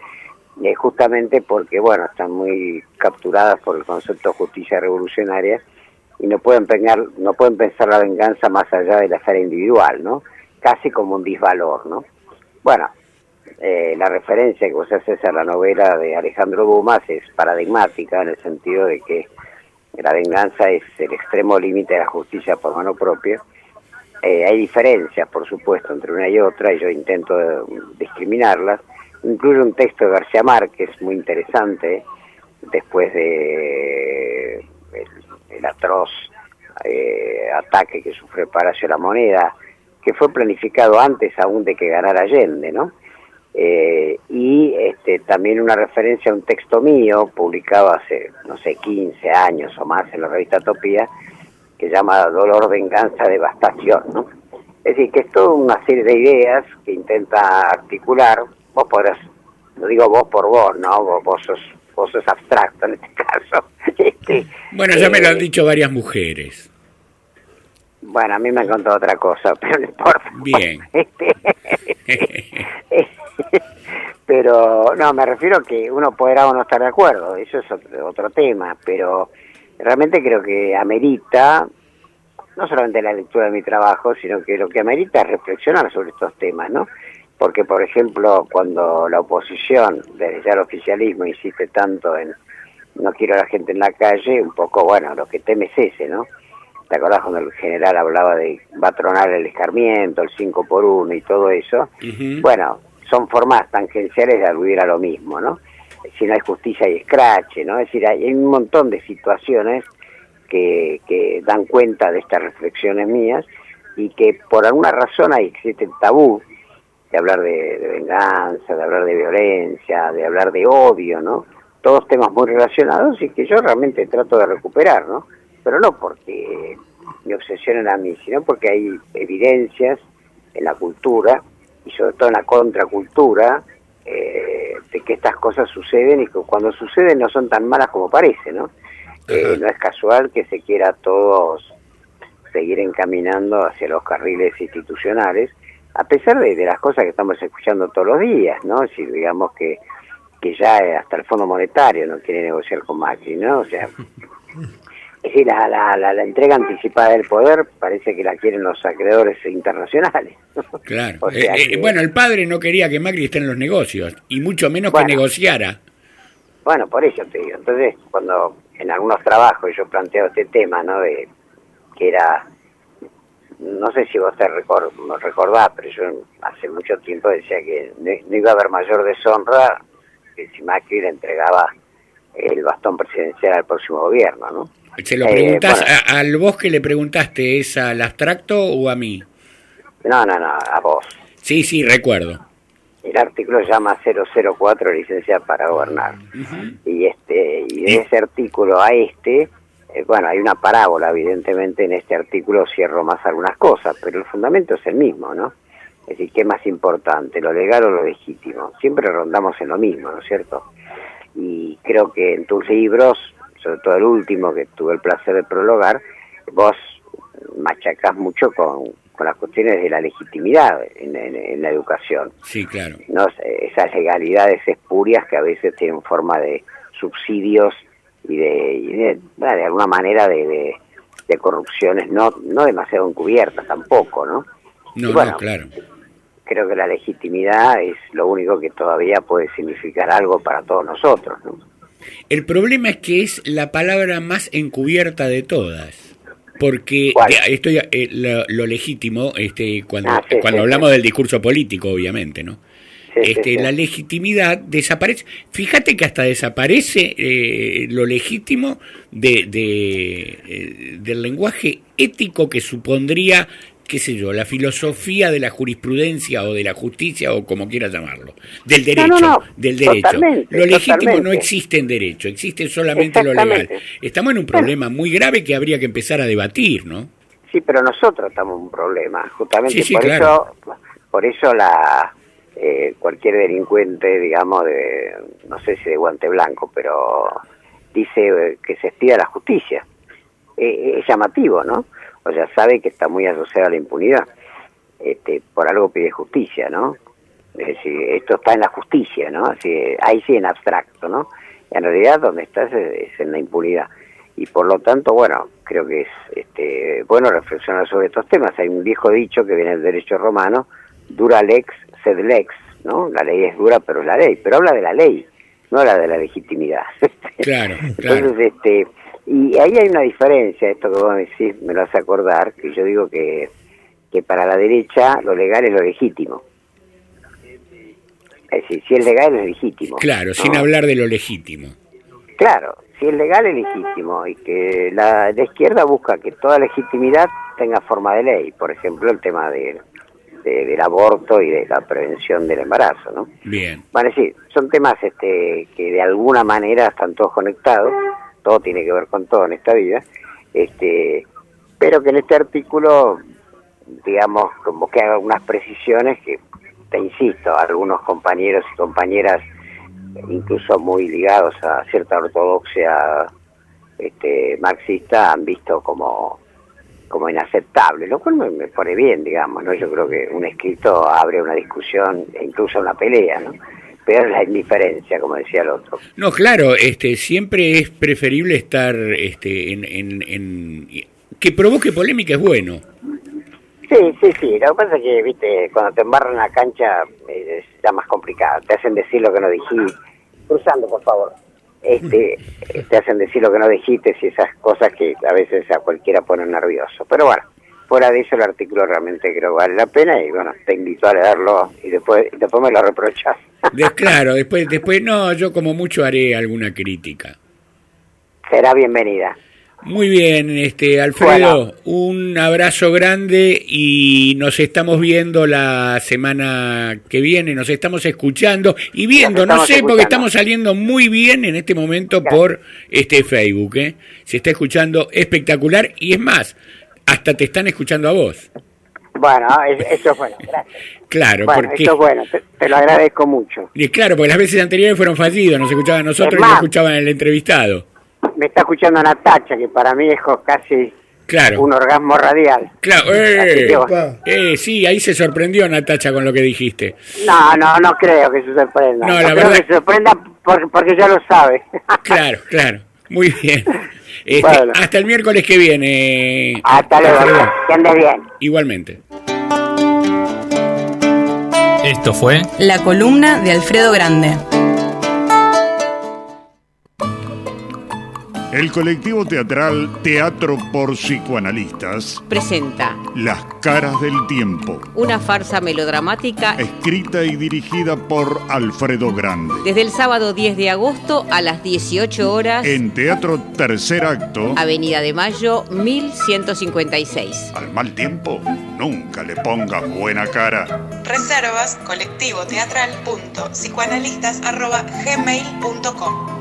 eh, justamente porque bueno están muy capturadas por el concepto de justicia revolucionaria y no pueden pensar, no pueden pensar la venganza más allá de la esfera individual, ¿no? Casi como un disvalor, ¿no? Bueno, eh, la referencia que vos haces a la novela de Alejandro Dumas es paradigmática en el sentido de que la venganza es el extremo límite de la justicia por mano propia. Eh, hay diferencias, por supuesto, entre una y otra, y yo intento eh, discriminarlas. Incluye un texto de García Márquez muy interesante, después de el, atroz eh, ataque que sufrió Palacio de la Moneda, que fue planificado antes aún de que ganara Allende, ¿no? Eh, y este, también una referencia a un texto mío publicado hace, no sé, 15 años o más en la revista Topía, que llama Dolor, Venganza, Devastación, ¿no? Es decir, que es toda una serie de ideas que intenta articular, vos podrás, lo digo vos por vos, ¿no? Vos, vos sos, vos sos abstracto en este caso. Este, Bueno, ya me lo eh, han dicho varias mujeres. Bueno, a mí me contado otra cosa, pero no importa. Bien. pero no, me refiero a que uno podrá o no estar de acuerdo, eso es otro, otro tema, pero realmente creo que amerita, no solamente la lectura de mi trabajo, sino que lo que amerita es reflexionar sobre estos temas, ¿no? Porque, por ejemplo, cuando la oposición, desde ya el oficialismo, insiste tanto en no quiero a la gente en la calle, un poco, bueno, lo que teme es ese, ¿no? ¿Te acordás cuando el general hablaba de va a tronar el escarmiento, el 5 por 1 y todo eso? Bueno, son formas tangenciales de aludir a lo mismo, ¿no? Si no hay justicia hay escrache, ¿no? Es decir, hay un montón de situaciones que, que dan cuenta de estas reflexiones mías y que por alguna razón hay existe el tabú de hablar de, de venganza, de hablar de violencia, de hablar de odio, ¿no? Todos temas muy relacionados y que yo realmente trato de recuperar, ¿no? Pero no porque me obsesionen a mí, sino porque hay evidencias en la cultura y sobre todo en la contracultura eh, de que estas cosas suceden y que cuando suceden no son tan malas como parece, ¿no? Eh, no es casual que se quiera todos seguir encaminando hacia los carriles institucionales, a pesar de, de las cosas que estamos escuchando todos los días, ¿no? Decir, digamos que, que ya hasta el Fondo Monetario no quiere negociar con Macri, ¿no? O sea, es decir, la, la, la, la entrega anticipada del poder parece que la quieren los acreedores internacionales. Claro. O sea Eh, eh, que- bueno, el padre no quería que Macri esté en los negocios, y mucho menos Bueno. que negociara. Bueno, por eso te digo. Entonces, cuando en algunos trabajos yo planteo este tema, ¿no? De que era, no sé si vos te recor- recordás, pero yo hace mucho tiempo decía que no, no iba a haber mayor deshonra que si Macri le entregaba el bastón presidencial al próximo gobierno, ¿no? ¿Se lo Eh, bueno. a- al vos que le preguntaste, es al abstracto o a mí? No, no, no, a vos. Sí, sí, recuerdo. El artículo se llama 004 licencia para gobernar. Y este y de ese artículo a este eh, bueno, hay una parábola, evidentemente, en este artículo cierro más algunas cosas, pero el fundamento es el mismo, ¿no? Es decir, ¿qué es más importante, lo legal o lo legítimo? Siempre rondamos en lo mismo, ¿no es cierto? Y creo que en tus libros, sobre todo el último que tuve el placer de prologar, vos machacás mucho con, con las cuestiones de la legitimidad en, en- en la educación. Sí, claro. ¿no? esas legalidades espurias que a veces tienen forma de subsidios y de, y de, alguna manera de, de, de corrupciones no, no demasiado encubiertas tampoco, ¿no? No, bueno, no, claro. Creo que la legitimidad es lo único que todavía puede significar algo para todos nosotros, ¿no? El problema es que es la palabra más encubierta de todas. Porque de- esto ya, eh, lo, lo legítimo, este, cuando, Ah, sí, cuando sí, hablamos del discurso político, obviamente, ¿no? Este. La legitimidad desaparece. Fíjate que hasta desaparece eh, lo legítimo de, de, eh, del lenguaje ético que supondría, qué sé yo, la filosofía de la jurisprudencia o de la justicia o como quieras llamarlo. Del derecho. No, no, no, del derecho. totalmente, lo legítimo no existe en derecho, existe solamente lo legal. Estamos en un problema muy grave que habría que empezar a debatir, ¿no? Sí, pero nosotros estamos en un problema, justamente Sí, sí, por claro. eso, por eso la eh, cualquier delincuente, digamos, de, no sé si de guante blanco, pero dice que se estira la justicia. Eh, es llamativo, ¿no? O sea, sabe que está muy asociada a la impunidad. Este, por algo pide justicia, ¿no? Es decir, esto está en la justicia, ¿no? Así, ahí sí en abstracto, ¿no? En realidad donde está es, es en la impunidad. Y por lo tanto, bueno, creo que es este, bueno reflexionar sobre estos temas. Hay un viejo dicho que viene del derecho romano, dura lex sed lex, ¿no? La ley es dura, pero es la ley. Pero habla de la ley, no habla de la legitimidad. Claro, claro. Entonces, este, y ahí hay una diferencia, esto que vos decís, me lo hace acordar, que yo digo que, que para la derecha lo legal es lo legítimo. Es decir, si es legal es legítimo. Claro, ¿no? sin hablar de lo legítimo. Claro, si es legal es legítimo y que la, la izquierda busca que toda legitimidad tenga forma de ley, por ejemplo el tema de, de- del aborto y de la prevención del embarazo, ¿no? Bien. Bueno, sí, son temas este, que de alguna manera están todos conectados, todo tiene que ver con todo en esta vida, este, pero que en este artículo, digamos, como que haga unas precisiones que, te insisto, algunos compañeros y compañeras, incluso muy ligados a cierta ortodoxia este, marxista, han visto como como inaceptable, lo cual me, me pone bien, digamos, ¿no? Yo creo que un escrito abre una discusión e incluso una pelea, ¿no? Pero es la indiferencia, como decía el otro. No, claro, este, siempre es preferible estar este, en, en, en- que provoque polémica es bueno. Sí, sí, sí, lo que pasa es que, viste, cuando te embarran la cancha eh, es ya más complicado, te hacen decir lo que no dijiste, cruzando, por favor, este, eh, te hacen decir lo que no dijiste y esas cosas que a veces a cualquiera ponen nervioso. Pero bueno, fuera de eso el artículo realmente creo vale la pena y bueno, te invito a leerlo y después, después me lo reprochas. Claro, después, después, no, yo como mucho haré alguna crítica. Será bienvenida. Muy bien, este Alfredo, un abrazo grande y nos estamos viendo la semana que viene, nos estamos escuchando y viendo, no sé, porque escuchando. estamos saliendo muy bien en este momento por este Facebook, ¿eh? Se está escuchando espectacular y es más, hasta te están escuchando a vos. Bueno, es- eso es bueno, gracias. Claro, bueno, porque eso es bueno, te, te lo agradezco mucho. y claro, porque las veces anteriores fueron fallidos, nos escuchaban a nosotros Es y no más. escuchaban al entrevistado. Me está escuchando Natacha, que para mí es casi Claro. un orgasmo radial. Claro, eh, eh, sí, ahí se sorprendió Natacha con lo que dijiste. No, no, no creo que se sorprenda. No, No, la creo verdad- que se sorprenda por- porque ya lo sabe. Claro, claro. Muy bien. Este, Bueno. Hasta el miércoles que viene. Hasta luego, que andes bien. Igualmente. Esto fue La columna de Alfredo Grande. El colectivo teatral Teatro por Psicoanalistas, presenta Las Caras del Tiempo, una farsa melodramática escrita y dirigida por Alfredo Grande. desde el sábado 10 de agosto a las 18 horas, En Teatro Tercer Acto, Avenida de Mayo 1156. al mal tiempo, nunca le pongas buena cara. Reservas colectivoteatral.psicoanalistas.gmail.com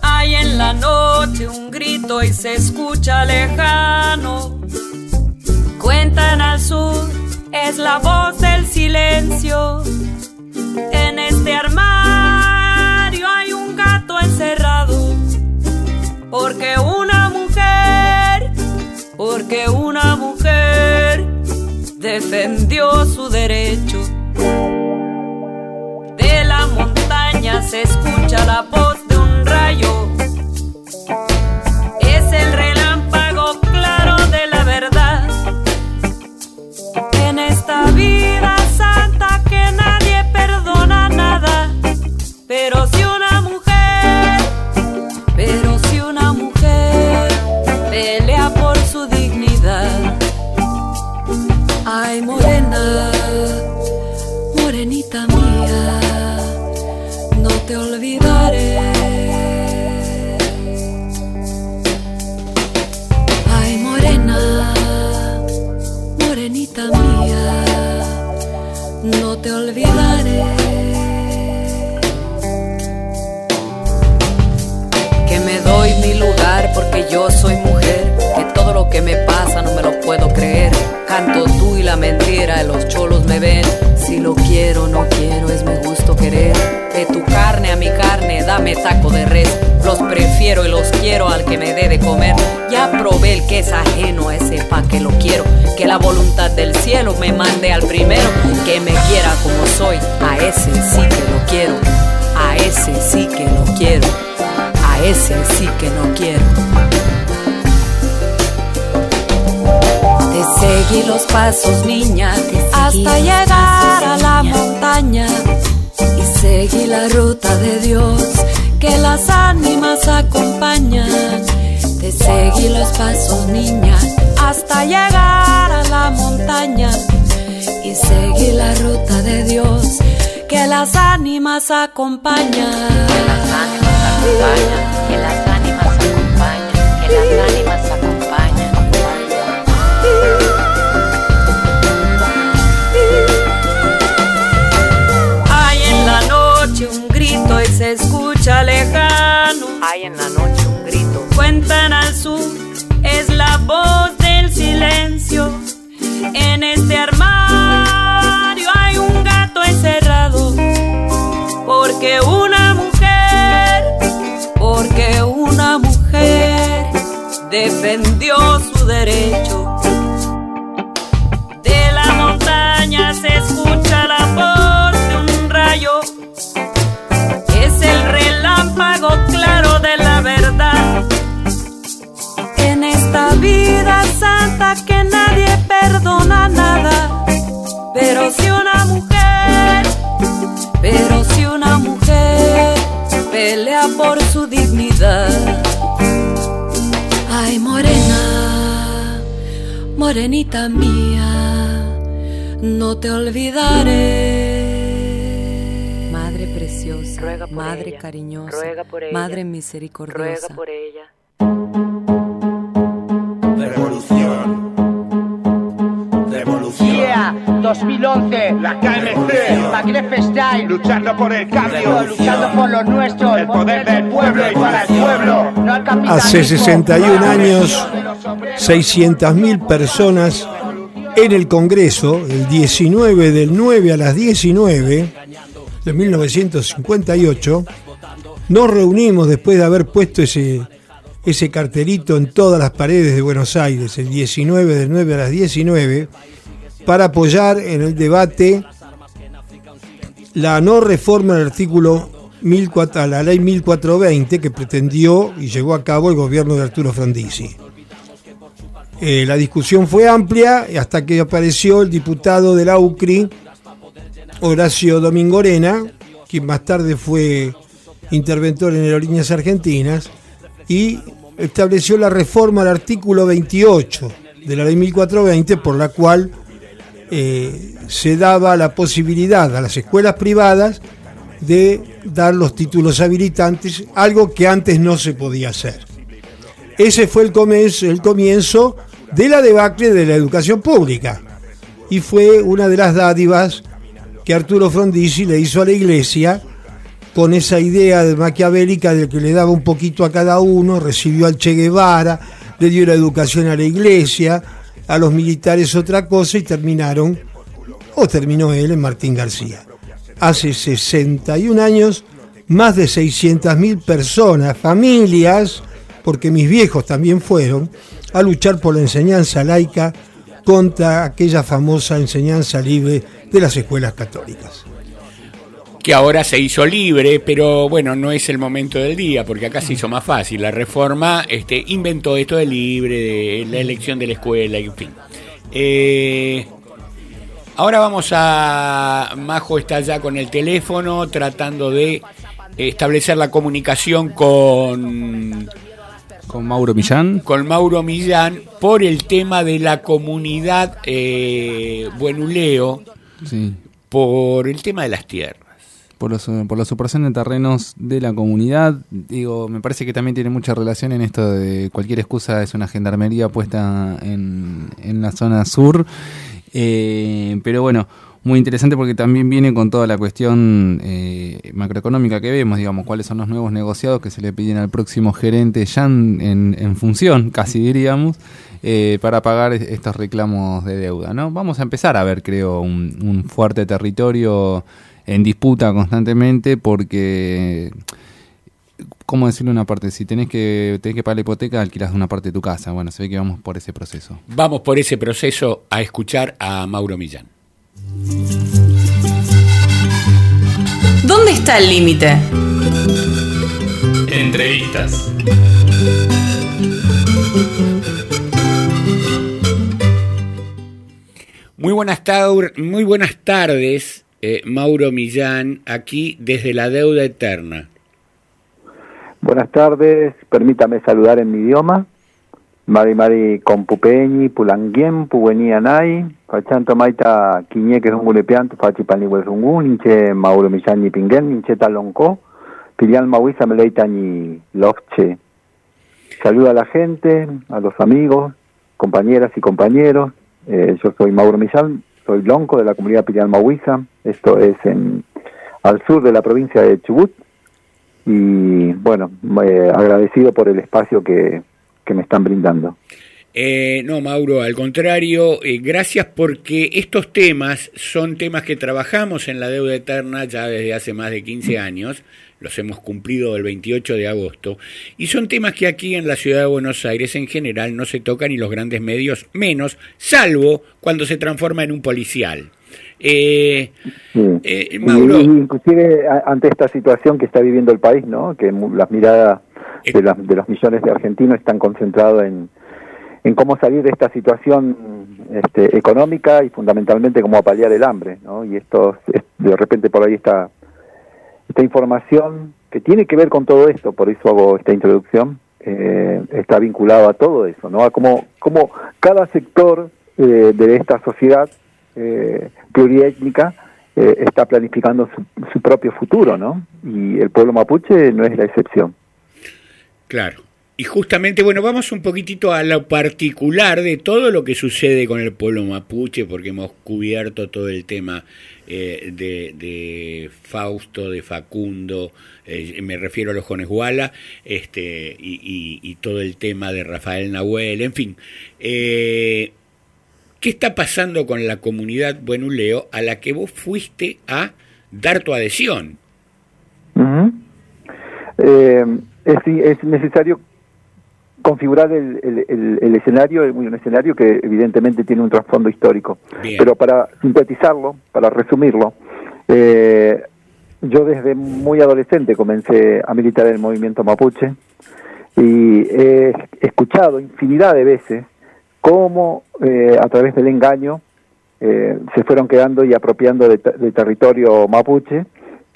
hay en la noche un grito y se escucha lejano. Cuentan al sur, es la voz del silencio. En este armario hay un gato encerrado, porque una porque una mujer defendió su derecho. De la montaña se escucha la voz de un rayo. Que me pasa no me lo puedo creer. Canto tú y la mentira, los cholos me ven. Si lo quiero, no quiero, es mi gusto querer. De tu carne a mi carne, dame taco de res. Los prefiero y los quiero al que me dé de comer. Ya probé el que es ajeno a ese pa' que lo quiero. Que la voluntad del cielo me mande al primero. Que me quiera como soy, a ese sí que lo quiero. A ese sí que lo quiero. A ese sí que no quiero. Seguí los pasos, niña, hasta llegar a la montaña. Y seguí la ruta de Dios que las ánimas acompañan. Te seguí los pasos, niña, hasta llegar a la montaña. Y seguí la ruta de Dios que las ánimas acompañan. Que las ánimas acompañan, que las ánimas acompañan, que las ánimas acompañan. Hay en la noche un grito. Cuentan al sur, es la voz del silencio. En este armario hay un gato encerrado. Porque una mujer, porque una mujer defendió su derecho. Santa que nadie perdona nada. Pero si una mujer, pero si una mujer pelea por su dignidad. Ay, morena, morenita mía, no te olvidaré. Madre preciosa, madre cariñosa, madre misericordiosa. por ella. 2011. La KMC. Magnefestein. Luchando por el cambio. Luchando por lo nuestro. El poder del pueblo y para el pueblo. No al capitalismo. Hace 61 años, 600.000 personas en el Congreso, el 19 del 9 a las 19 de 1958, nos reunimos después de haber puesto ese, ese cartelito en todas las paredes de Buenos Aires, el 19 del 9 a las 19, para apoyar en el debate la no reforma del artículo 1400 a la ley 1420 que pretendió y llevó a cabo el gobierno de Arturo Frondizi. Eh, la discusión fue amplia hasta que apareció el diputado de la UCRI, Horacio Domingorena, quien más tarde fue interventor en Aerolíneas Argentinas, y estableció la reforma al artículo 28 de la ley 1420, por la cual eh, se daba la posibilidad a las escuelas privadas de dar los títulos habilitantes, algo que antes no se podía hacer. Ese fue el comienzo, el comienzo de la debacle de la educación pública y fue una de las dádivas que Arturo Frondizi le hizo a la iglesia con esa idea de maquiavélica de que le daba un poquito a cada uno, recibió al Che Guevara, le dio la educación a la iglesia, a los militares otra cosa y terminaron, o terminó él en Martín García. Hace 61 años, más de 600.000 personas, familias, porque mis viejos también fueron, a luchar por la enseñanza laica contra aquella famosa enseñanza libre de las escuelas católicas que ahora se hizo libre, pero bueno, no es el momento del día, porque acá se hizo más fácil. La reforma este, inventó esto de libre, de la elección de la escuela, en fin. Eh, ahora vamos a... Majo está ya con el teléfono tratando de establecer la comunicación con... Con Mauro Millán. Con Mauro Millán por el tema de la comunidad eh, Buenuleo, Sí. por el tema de las tierras. Por, los, por la supresión de terrenos de la comunidad. Digo, me parece que también tiene mucha relación en esto de cualquier excusa es una gendarmería puesta en, en la zona sur. Eh, pero bueno, muy interesante porque también viene con toda la cuestión eh, macroeconómica que vemos, digamos, cuáles son los nuevos negociados que se le piden al próximo gerente ya en, en- función, casi diríamos, eh, para pagar es- estos reclamos de deuda. ¿no? Vamos a empezar a ver, creo, un, un fuerte territorio en disputa constantemente porque... ¿Cómo decirlo una parte? Si tenés que, tenés que pagar la hipoteca, alquilás una parte de tu casa. Bueno, se ve que vamos por ese proceso. Vamos por ese proceso a escuchar a Mauro Millán. ¿Dónde está el límite? Entrevistas. Muy buenas, muy buenas tardes, eh, Mauro Millán, aquí desde la deuda eterna. Buenas tardes, permítame saludar en mi idioma. Mari Mari Compupeñi, Pulanguien, Puweni Anay, Fachanto Maita Quiñeque Rungulepianto, Fachi Panihuelzungun, Inche Mauro Millán ni Pinguen, Inche Talonco, Pilian Mauisa Meleita ni Loche. Saluda a la gente, a los amigos, compañeras y compañeros. Eh, yo soy Mauro Millán, soy lonco de la comunidad Pilian Mauisa. Esto es en, al sur de la provincia de Chubut y bueno, eh, agradecido por el espacio que, que me están brindando. Eh, no, Mauro, al contrario, eh, gracias porque estos temas son temas que trabajamos en la deuda eterna ya desde hace más de 15 años, los hemos cumplido el 28 de agosto, y son temas que aquí en la ciudad de Buenos Aires en general no se tocan y los grandes medios menos, salvo cuando se transforma en un policial. Eh, Sí. eh, Mauro, y inclusive ante esta situación que está viviendo el país, ¿no? Que las miradas de, las- de los millones de argentinos están concentradas en, en cómo salir de esta situación este, económica y fundamentalmente cómo paliar el hambre, ¿no? Y esto, es- de repente por ahí está esta información que tiene que ver con todo esto, por eso hago esta introducción, eh, está vinculado a todo eso, ¿no? A cómo, cómo cada sector eh, de esta sociedad eh, pluriétnica eh, está planificando su, su propio futuro, ¿no? Y el pueblo mapuche no es la excepción. Claro. Y justamente, bueno, vamos un poquitito a lo particular de todo lo que sucede con el pueblo mapuche, porque hemos cubierto todo el tema eh, de, Fausto, de Facundo, eh, me refiero a los Jonesguala, este, y, y- y todo el tema de Rafael Nahuel, en fin. Eh, ¿Qué está pasando con la comunidad Buenuleo a la que vos fuiste a dar tu adhesión? Es necesario configurar el, el- el- el escenario, un escenario que evidentemente tiene un trasfondo histórico. Bien. Pero para sintetizarlo, para resumirlo, eh, yo desde muy adolescente comencé a militar en el movimiento mapuche y he escuchado infinidad de veces cómo eh, a través del engaño eh, se fueron quedando y apropiando de, de territorio mapuche,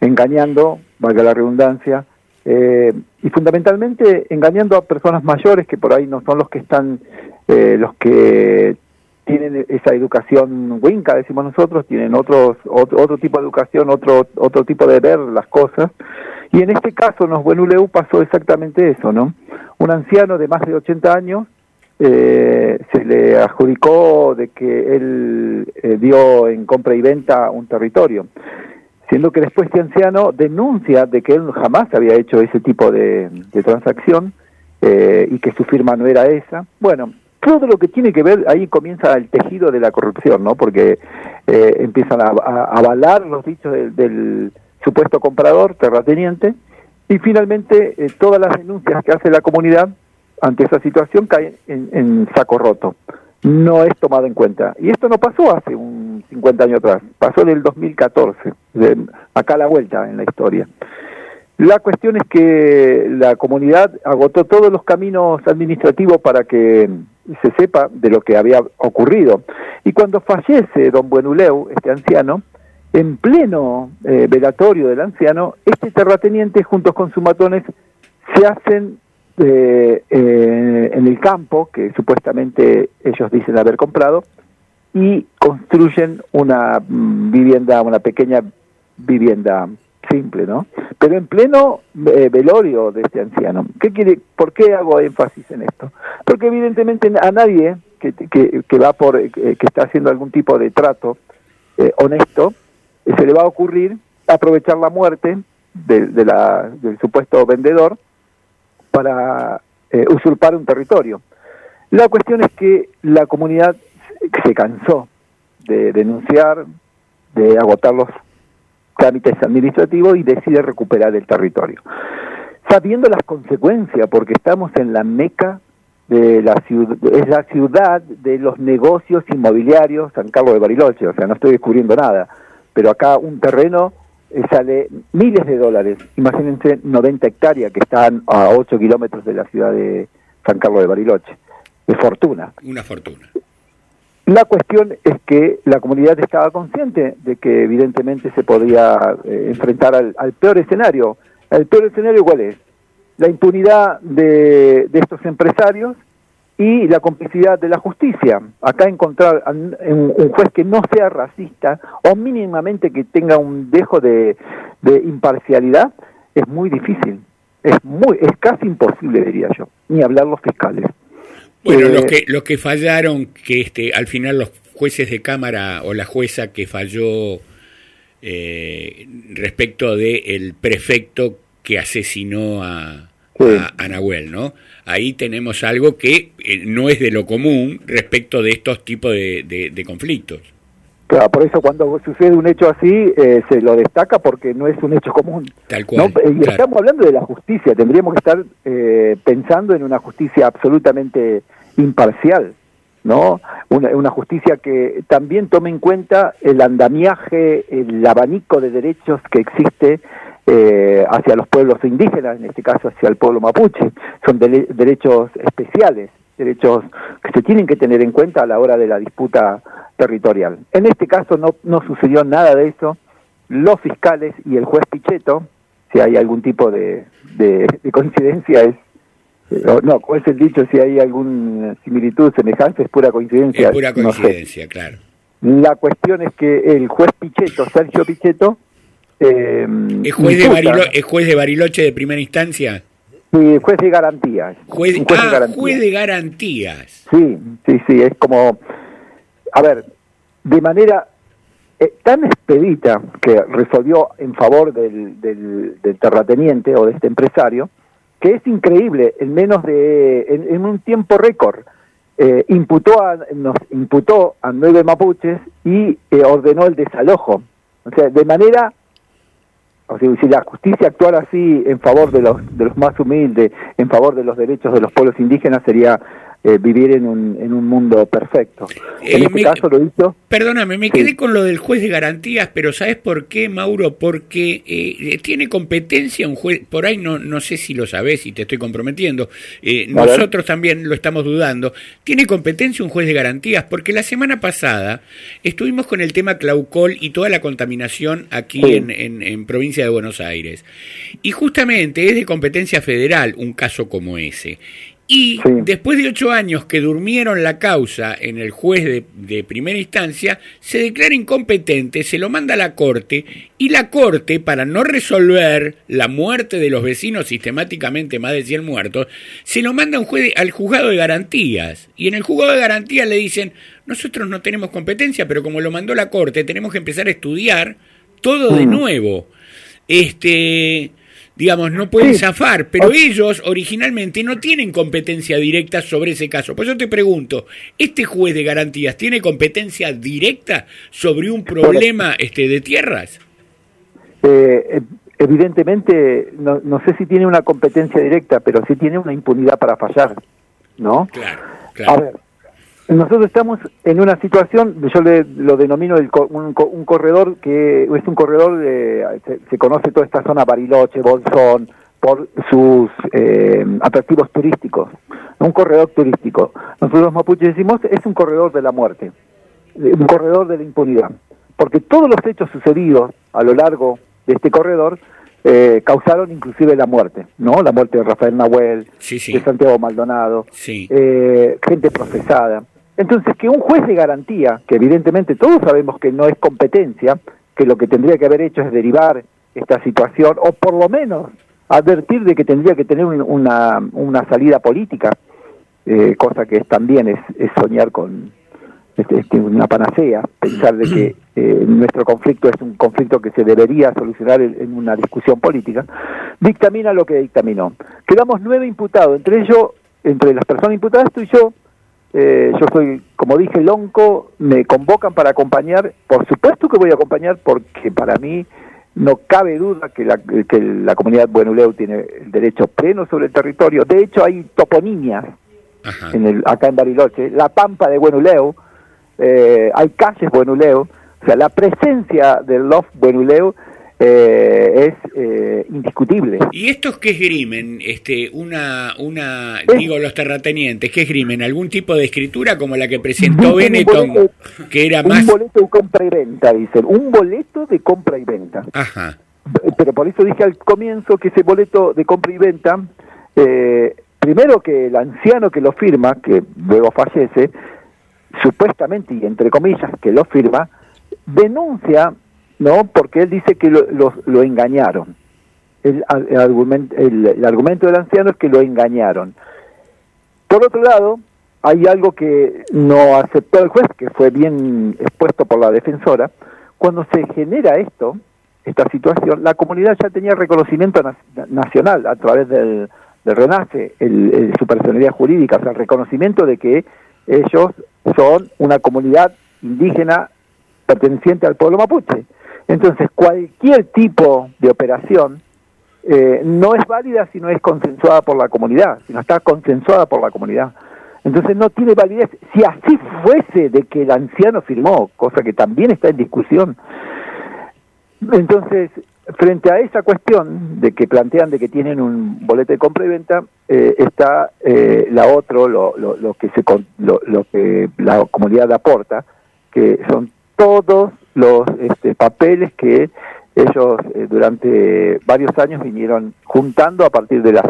engañando, valga la redundancia, eh, y fundamentalmente engañando a personas mayores que por ahí no son los que están, eh, los que tienen esa educación winca, decimos nosotros, tienen otros, otro, otro tipo de educación, otro, otro tipo de ver las cosas. Y en este caso, en los Buenuleu pasó exactamente eso, ¿no? Un anciano de más de 80 años eh, se le adjudicó de que él eh, dio en compra y venta un territorio. Siendo que después este anciano denuncia de que él jamás había hecho ese tipo de, transacción eh, y que su firma no era esa. Bueno, todo lo que tiene que ver, ahí comienza el tejido de la corrupción, ¿no? Porque eh, empiezan a, avalar los dichos del, supuesto comprador, terrateniente, y finalmente eh, todas las denuncias que hace la comunidad ante esa situación caen en, en saco roto. No es tomado en cuenta. Y esto no pasó hace un 50 años atrás, pasó en el 2014, de- acá a la vuelta en la historia. La cuestión es que la comunidad agotó todos los caminos administrativos para que se sepa de lo que había ocurrido. Y cuando fallece don Buenuleu, este anciano, en pleno eh, velatorio del anciano, este terrateniente junto con sus matones se hacen eh, eh, en el campo, que supuestamente ellos dicen haber comprado, y construyen una mm, vivienda, una pequeña vivienda simple, ¿no? Pero en pleno eh, velorio de este anciano. ¿Qué quiere, ¿Por qué hago énfasis en esto? Porque evidentemente a nadie que, que, que va por, eh, que está haciendo algún tipo de trato eh, honesto, se le va a ocurrir aprovechar la muerte de, de la, del supuesto vendedor para eh, usurpar un territorio. La cuestión es que la comunidad se- cansó de denunciar, de agotar los trámites administrativos y decide recuperar el territorio. Sabiendo las consecuencias, porque estamos en la meca de la ciudad, es la ciudad de los negocios inmobiliarios San Carlos de Bariloche, o sea, no estoy descubriendo nada, pero acá un terreno sale miles de dólares, imagínense 90 hectáreas que están a 8 kilómetros de la ciudad de San Carlos de Bariloche, de fortuna. Una fortuna. La cuestión es que la comunidad estaba consciente de que evidentemente se podía eh, enfrentar al, al peor escenario. ¿El peor escenario cuál es? La impunidad de, de estos empresarios y la complicidad de la justicia. Acá encontrar un, juez que no sea racista o mínimamente que tenga un dejo de, de imparcialidad es muy difícil. Es muy, es casi imposible, diría yo. Ni hablar los fiscales. Bueno, Eh, los que los que fallaron, que este, al final los jueces de cámara o la jueza que falló eh, respecto de el prefecto que asesinó a, a, a Nahuel, ¿no? Ahí tenemos algo que eh, no es de lo común respecto de estos tipos de, de- de conflictos. Claro, por eso cuando sucede un hecho así eh, se lo destaca porque no es un hecho común. Tal ¿no? cual. Y claro. estamos hablando de la justicia, tendríamos que estar eh, pensando en una justicia absolutamente imparcial, ¿no? Una, una justicia que también tome en cuenta el andamiaje, el abanico de derechos que existe eh, hacia los pueblos indígenas, en este caso hacia el pueblo mapuche. Son dele- derechos especiales, derechos que se tienen que tener en cuenta a la hora de la disputa territorial. En este caso no, no sucedió nada de eso. Los fiscales y el juez Pichetto, si hay algún tipo de, de, de coincidencia, es. eh, No, ¿cuál es el dicho? Si hay alguna similitud, semejanza, es pura coincidencia. Es pura no sé. coincidencia, claro. La cuestión es que el juez Pichetto, Sergio Pichetto, eh, ¿Es juez, de imputa- Barilo- ¿Es juez de Bariloche de primera instancia? Sí, juez de garantías. Juez, de ah, garantías. juez de garantías. Sí, sí, sí, es como, a ver, de manera eh, tan expedita que resolvió en favor del, del, del terrateniente o de este empresario, que es increíble, en menos de, en, en un tiempo récord, eh, imputó a, nos imputó a nueve mapuches y eh, ordenó el desalojo. O sea, de manera o sea, si la justicia actuara así en favor de los, de los más humildes, en favor de los derechos de los pueblos indígenas, sería eh, vivir en un, en un mundo perfecto. En Eh, este me- caso lo hizo. Perdóname, me quedé con lo del juez de garantías, pero ¿sabes por qué, Mauro? Porque eh, tiene competencia un juez, por ahí no, no sé si lo sabes y te estoy comprometiendo, eh, nosotros también lo estamos dudando, tiene competencia un juez de garantías, porque la semana pasada estuvimos con el tema Claucol y toda la contaminación aquí Sí. en, en- en provincia de Buenos Aires. Y justamente es de competencia federal un caso como ese. Y después de ocho años que durmieron la causa en el juez de, de primera instancia, se declara incompetente, se lo manda a la corte y la corte, para no resolver la muerte de los vecinos sistemáticamente, más de 100 muertos, se lo manda a un juez al juzgado de garantías. Y en el juzgado de garantías le dicen, nosotros no tenemos competencia, pero como lo mandó la corte, tenemos que empezar a estudiar todo de Mm. nuevo. Este, digamos, no pueden zafar, pero ellos originalmente no tienen competencia directa sobre ese caso. Por eso te pregunto, ¿este juez de garantías tiene competencia directa sobre un problema este, de tierras? Eh, eh, evidentemente, no, no sé si tiene una competencia directa, pero sí tiene una impunidad para fallar, ¿no? Claro, A ver, nosotros estamos en una situación, yo le, lo denomino el un, un corredor que es un corredor, de, se, se conoce toda esta zona Bariloche, Bolsón, por sus eh, atractivos turísticos, un corredor turístico. Nosotros los mapuches decimos es un corredor de la muerte, de- un corredor de la impunidad, porque todos los hechos sucedidos a lo largo de este corredor eh, causaron inclusive la muerte, ¿no? La muerte de Rafael Nahuel, de Santiago Maldonado, eh, gente procesada. Entonces, que un juez de garantía, que evidentemente todos sabemos que no es competencia, que lo que tendría que haber hecho es derivar esta situación, o por lo menos advertir de que tendría que tener un- una, una salida política, eh, cosa que también es, es soñar con este, este, una panacea, pensar de que eh, nuestro conflicto es un conflicto que se debería solucionar en, en una discusión política, dictamina lo que dictaminó. Quedamos nueve imputados, entre ellos, entre las personas imputadas, tú y yo, eh, yo soy, como dije, lonco, me convocan para acompañar, por supuesto que voy a acompañar porque para mí no cabe duda que la, que la comunidad Buenuleu tiene el derecho pleno sobre el territorio, de hecho hay toponimias en el, acá en Bariloche, la pampa de Buenuleu, eh, hay calles Buenuleu, o sea, la presencia del Love Buenuleu eh, es eh, indiscutible. ¿Y estos qué esgrimen? Este, una, una, digo los terratenientes, ¿qué esgrimen? ¿Algún tipo de escritura como la que presentó un Benetton, boleto- que era un más... boleto de compra y venta, dicen, un boleto de compra y venta. Ajá. Pero por eso dije al comienzo que ese boleto de compra y venta, eh, primero que el anciano que lo firma, que luego fallece, supuestamente y entre comillas que lo firma, denuncia, ¿no? Porque él dice que lo, lo- lo engañaron. El, argumento, el argumento del anciano es que lo engañaron. Por otro lado, hay algo que no aceptó el juez, que fue bien expuesto por la defensora. Cuando se genera esto, esta situación, la comunidad ya tenía reconocimiento na- nacional a través del, del RENACE, el, el- su personalidad jurídica, o sea, el reconocimiento de que ellos son una comunidad indígena perteneciente al pueblo mapuche. Entonces, cualquier tipo de operación eh, no es válida si no es consensuada por la comunidad, si no está consensuada por la comunidad. Entonces no tiene validez. Si así fuese de que el anciano firmó, cosa que también está en discusión, entonces, frente a esa cuestión de que plantean de que tienen un boleto de compra y venta, eh, está eh, la otro, lo, lo, lo que se lo, lo que la comunidad aporta, que son todos los este, papeles que ellos eh, durante varios años vinieron juntando a partir de las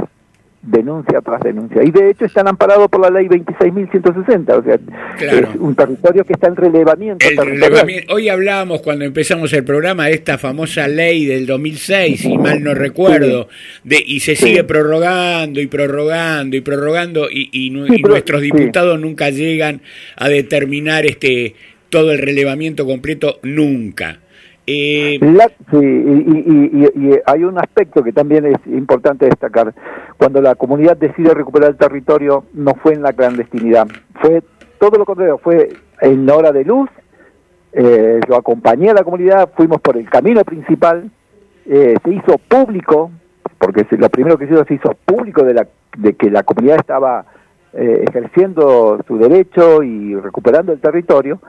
denuncia tras denuncia. Y de hecho están amparados por la ley 26.160, o sea, es un territorio que está en relevamiento El territorial. relevamiento- Hoy hablábamos cuando empezamos el programa de esta famosa ley del 2006, si mal no recuerdo, de, y se sigue prorrogando y prorrogando y prorrogando y, y nu- Sí, y pero- nuestros diputados nunca llegan a determinar este todo el relevamiento completo nunca. Eh, La- sí, y, y- y- y hay un aspecto que también es importante destacar. Cuando la comunidad decide recuperar el territorio, no fue en la clandestinidad, fue todo lo contrario, fue en hora de luz. eh, yo acompañé a la comunidad, fuimos por el camino principal, eh, se hizo público, porque lo primero que se hizo, se hizo público de, la, de que la comunidad estaba eh, ejerciendo su derecho y recuperando el territorio,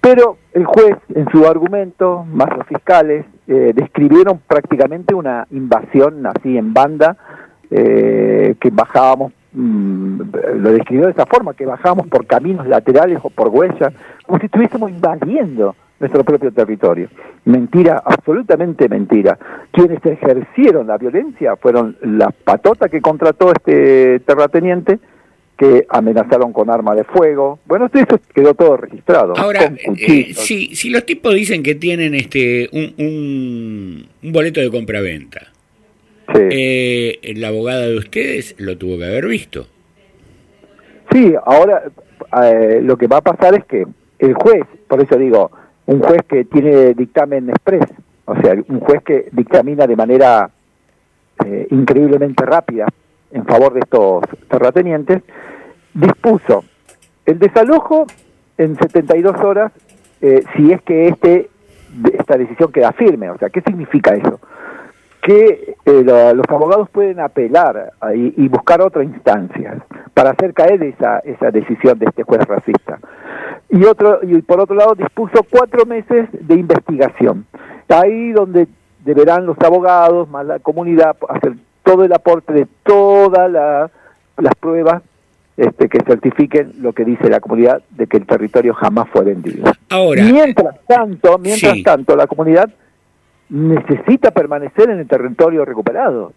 pero el juez, en su argumento, más los fiscales, eh, describieron prácticamente una invasión así en banda, eh, que bajábamos, mm, lo describió de esa forma, que bajábamos por caminos laterales o por huellas, como si estuviésemos invadiendo nuestro propio territorio. Mentira, absolutamente mentira. Quienes ejercieron la violencia fueron las patotas que contrató este terrateniente, que amenazaron con arma de fuego. Bueno, eso quedó todo registrado. Ahora, eh, si, si los tipos dicen que tienen este un, un, un boleto de compraventa, eh, la abogada de ustedes lo tuvo que haber visto. Sí, ahora eh, lo que va a pasar es que el juez, por eso digo, un juez que tiene dictamen express, o sea, un juez que dictamina de manera eh, increíblemente rápida en favor de estos terratenientes, dispuso el desalojo en 72 horas eh, si es que este esta decisión queda firme. O sea, ¿qué significa eso? Que eh, lo- los abogados pueden apelar y buscar otra instancia para hacer caer esa, esa decisión de este juez racista. Y, otro, y por otro lado dispuso cuatro meses de investigación. Ahí donde deberán los abogados más la comunidad hacer todo el aporte de todas la- las pruebas este, que certifiquen lo que dice la comunidad de que el territorio jamás fue vendido. Ahora, mientras tanto, mientras sí. tanto, la comunidad necesita permanecer en el territorio recuperado.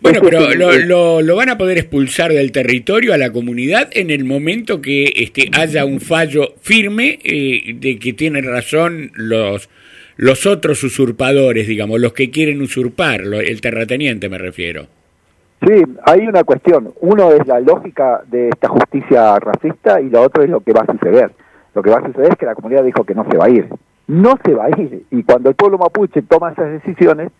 Bueno, Ese pero lo- lo van a poder expulsar del territorio a la comunidad en el momento que este, haya un fallo firme eh, de que tienen razón los, los otros usurpadores, digamos, los que quieren usurpar, el terrateniente me refiero. Sí, hay una cuestión. Uno es la lógica de esta justicia racista y lo otro es lo que va a suceder. Lo que va a suceder es que la comunidad dijo que no se va a ir. No se va a ir. Y cuando el pueblo mapuche toma esas decisiones,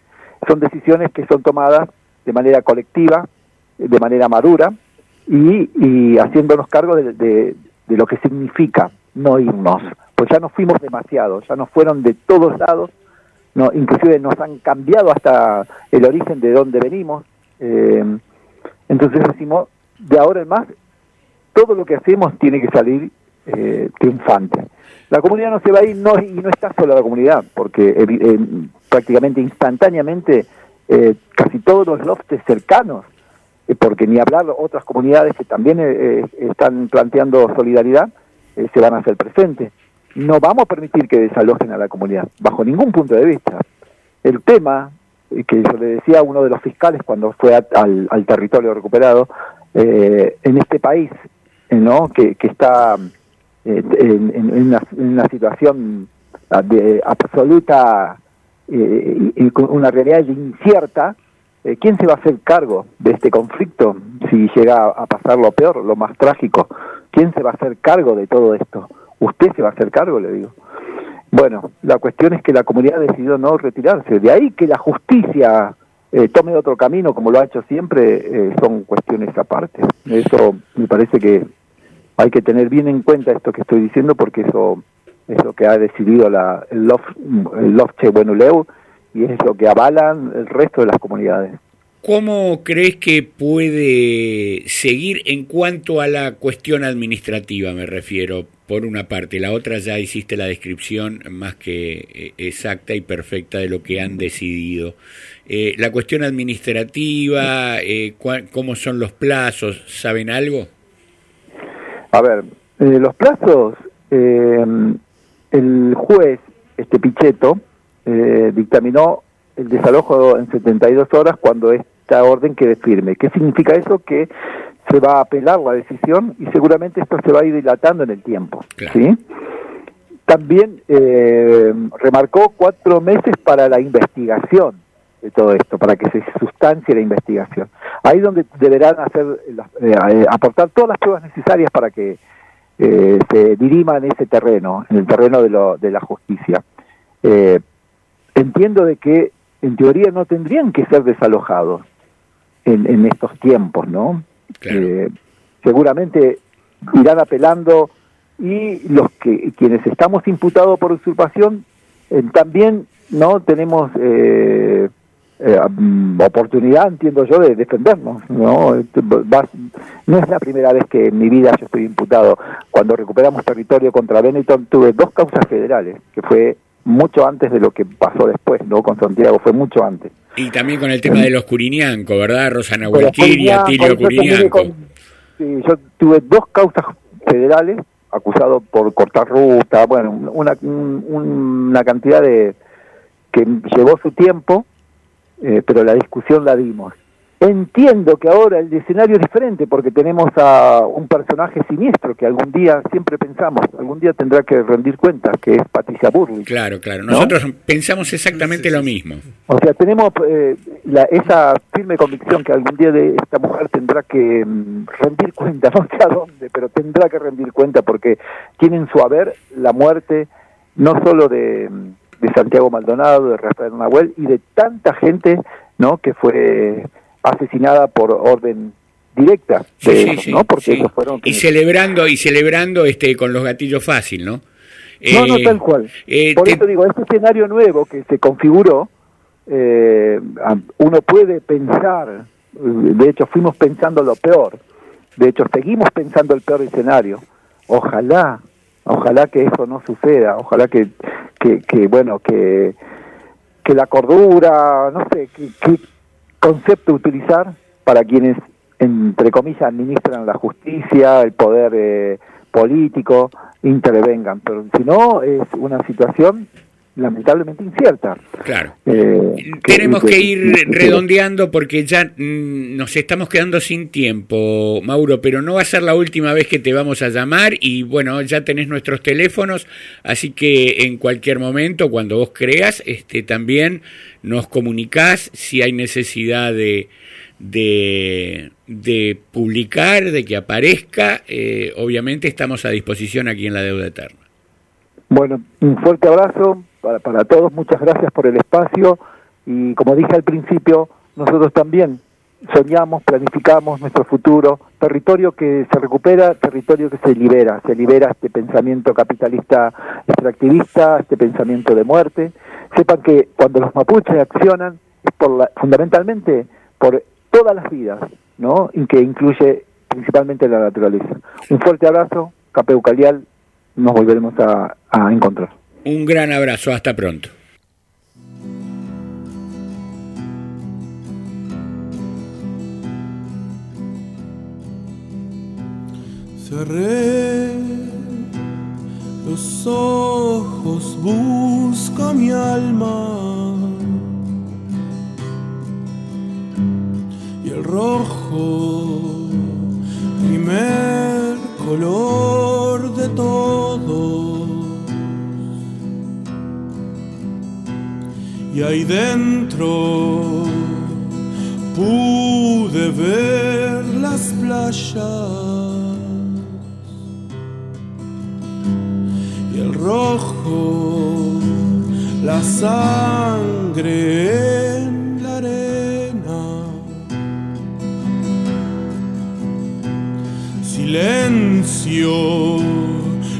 son decisiones que son tomadas de manera colectiva, de manera madura y, haciéndonos cargo de- de lo que significa no irnos. Pues ya nos fuimos demasiado, ya nos fueron de todos lados, no, inclusive nos han cambiado hasta el origen de dónde venimos. Eh, entonces decimos, de ahora en más, todo lo que hacemos tiene que salir eh, triunfante. La comunidad no se va a ir no, y no está sola la comunidad, porque evi- eh, prácticamente instantáneamente eh, casi todos los loftes cercanos, eh, porque ni hablar otras comunidades que también eh, eh, están planteando solidaridad, eh, se van a hacer presentes. No vamos a permitir que desalojen a la comunidad, bajo ningún punto de vista. El tema eh, que yo le decía a uno de los fiscales cuando fue a- al, territorio recuperado, eh, en este país, eh, ¿no? que, que está eh, en, en- una, en una situación ah, de absoluta, eh, y- con una realidad incierta, ¿quién se va a hacer cargo de este conflicto si llega a pasar lo peor, lo más trágico? ¿Quién se va a hacer cargo de todo esto? Usted se va a hacer cargo, le digo. Bueno, la cuestión es que la comunidad decidió no retirarse. De ahí que la justicia eh, tome otro camino, como lo ha hecho siempre, eh, son cuestiones aparte. Eso me parece que hay que tener bien en cuenta esto que estoy diciendo, porque eso es lo que ha decidido la, el LOF, el LOFCHE Buenuleu y es lo que avalan el resto de las comunidades. ¿Cómo crees que puede seguir en cuanto a la cuestión administrativa, me refiero, por una parte? La otra ya hiciste la descripción más que eh, exacta y perfecta de lo que han decidido. Eh, la cuestión administrativa, eh, ¿cómo son los plazos? ¿Saben algo? A ver, eh, los plazos, eh, el juez, este Pichetto, dictaminó el desalojo en 72 horas cuando esta orden quede firme. ¿Qué significa eso? Que se va a apelar la decisión y seguramente esto se va a ir dilatando en el tiempo. ¿sí? También eh, remarcó cuatro meses para la investigación de todo esto, para que se sustancie la investigación. Ahí donde deberán hacer las- eh, eh, aportar todas las pruebas necesarias para que eh, se diriman en ese terreno, en el terreno de, lo- de la justicia. Eh, entiendo de que en teoría no tendrían que ser desalojados en, en estos tiempos, ¿no? Eh, seguramente irán apelando y los que quienes estamos imputados por usurpación eh, también no tenemos eh, eh, mm, oportunidad, entiendo yo, de defendernos. ¿no? Este, no es la primera vez que en mi vida yo estoy imputado. Cuando recuperamos territorio contra Benetton tuve dos causas federales, que fue mucho antes de lo que pasó después, ¿no? Con Santiago fue mucho antes. Y también con el tema de los Curinianco, ¿verdad? Rosana los Huelquiria, Curinianco, yo con- sí, yo tuve dos causas federales acusado por cortar ruta, bueno, una, un- una cantidad de que llevó su tiempo, eh, pero la discusión la dimos. Entiendo que ahora el escenario es diferente porque tenemos a un personaje siniestro que algún día siempre pensamos, algún día tendrá que rendir cuentas, que es Patricia Burley. Claro, claro. ¿No? Nosotros pensamos exactamente lo mismo. O sea, tenemos eh, la- esa firme convicción que algún día de esta mujer tendrá que mm, rendir cuenta, no sé a dónde, pero tendrá que rendir cuenta porque tiene en su haber la muerte no solo de, mm, de Santiago Maldonado, de Rafael Nahuel y de tanta gente, ¿no? Que fue asesinada por orden directa de Sí, sí, ellos, sí, ¿no? Porque sí. ellos fueron Y celebrando, y celebrando este con los gatillos fácil, ¿no? No, no, Eh, tal cual. eh, Por te- eso digo, este escenario nuevo que se configuró, eh, uno puede pensar, de hecho fuimos pensando lo peor, de hecho seguimos pensando el peor escenario. Ojalá, ojalá que eso no suceda, ojalá que, que, que, bueno, que, que la cordura, no sé, qué, qué concepto utilizar para quienes, entre comillas, administran la justicia, el poder eh, político, intervengan. Pero si no, es una situación lamentablemente incierta. Claro. Eh, Tenemos y que ir redondeando porque ya mm, nos estamos quedando sin tiempo, Mauro, pero no va a ser la última vez que te vamos a llamar y bueno, ya tenés nuestros teléfonos, así que en cualquier momento, cuando vos creas, este, también nos comunicás si hay necesidad de, de, publicar, de que aparezca, eh, obviamente estamos a disposición aquí en la Deuda Eterna. Bueno, un fuerte abrazo para, para todos, muchas gracias por el espacio y como dije al principio, nosotros también soñamos, planificamos nuestro futuro, territorio que se recupera, territorio que se libera, se libera este pensamiento capitalista extractivista, este pensamiento de muerte. Sepan que cuando los mapuches accionan es por la, fundamentalmente por todas las vidas, ¿no? Y que incluye principalmente la naturaleza. Un fuerte abrazo, Capeu Calial, nos volveremos a, a encontrar. Un gran abrazo, hasta pronto. Cerré los ojos, busco mi alma y el rojo, primer color de todo. Y ahí dentro pude ver las playas rojo, la sangre en la arena. Silencio,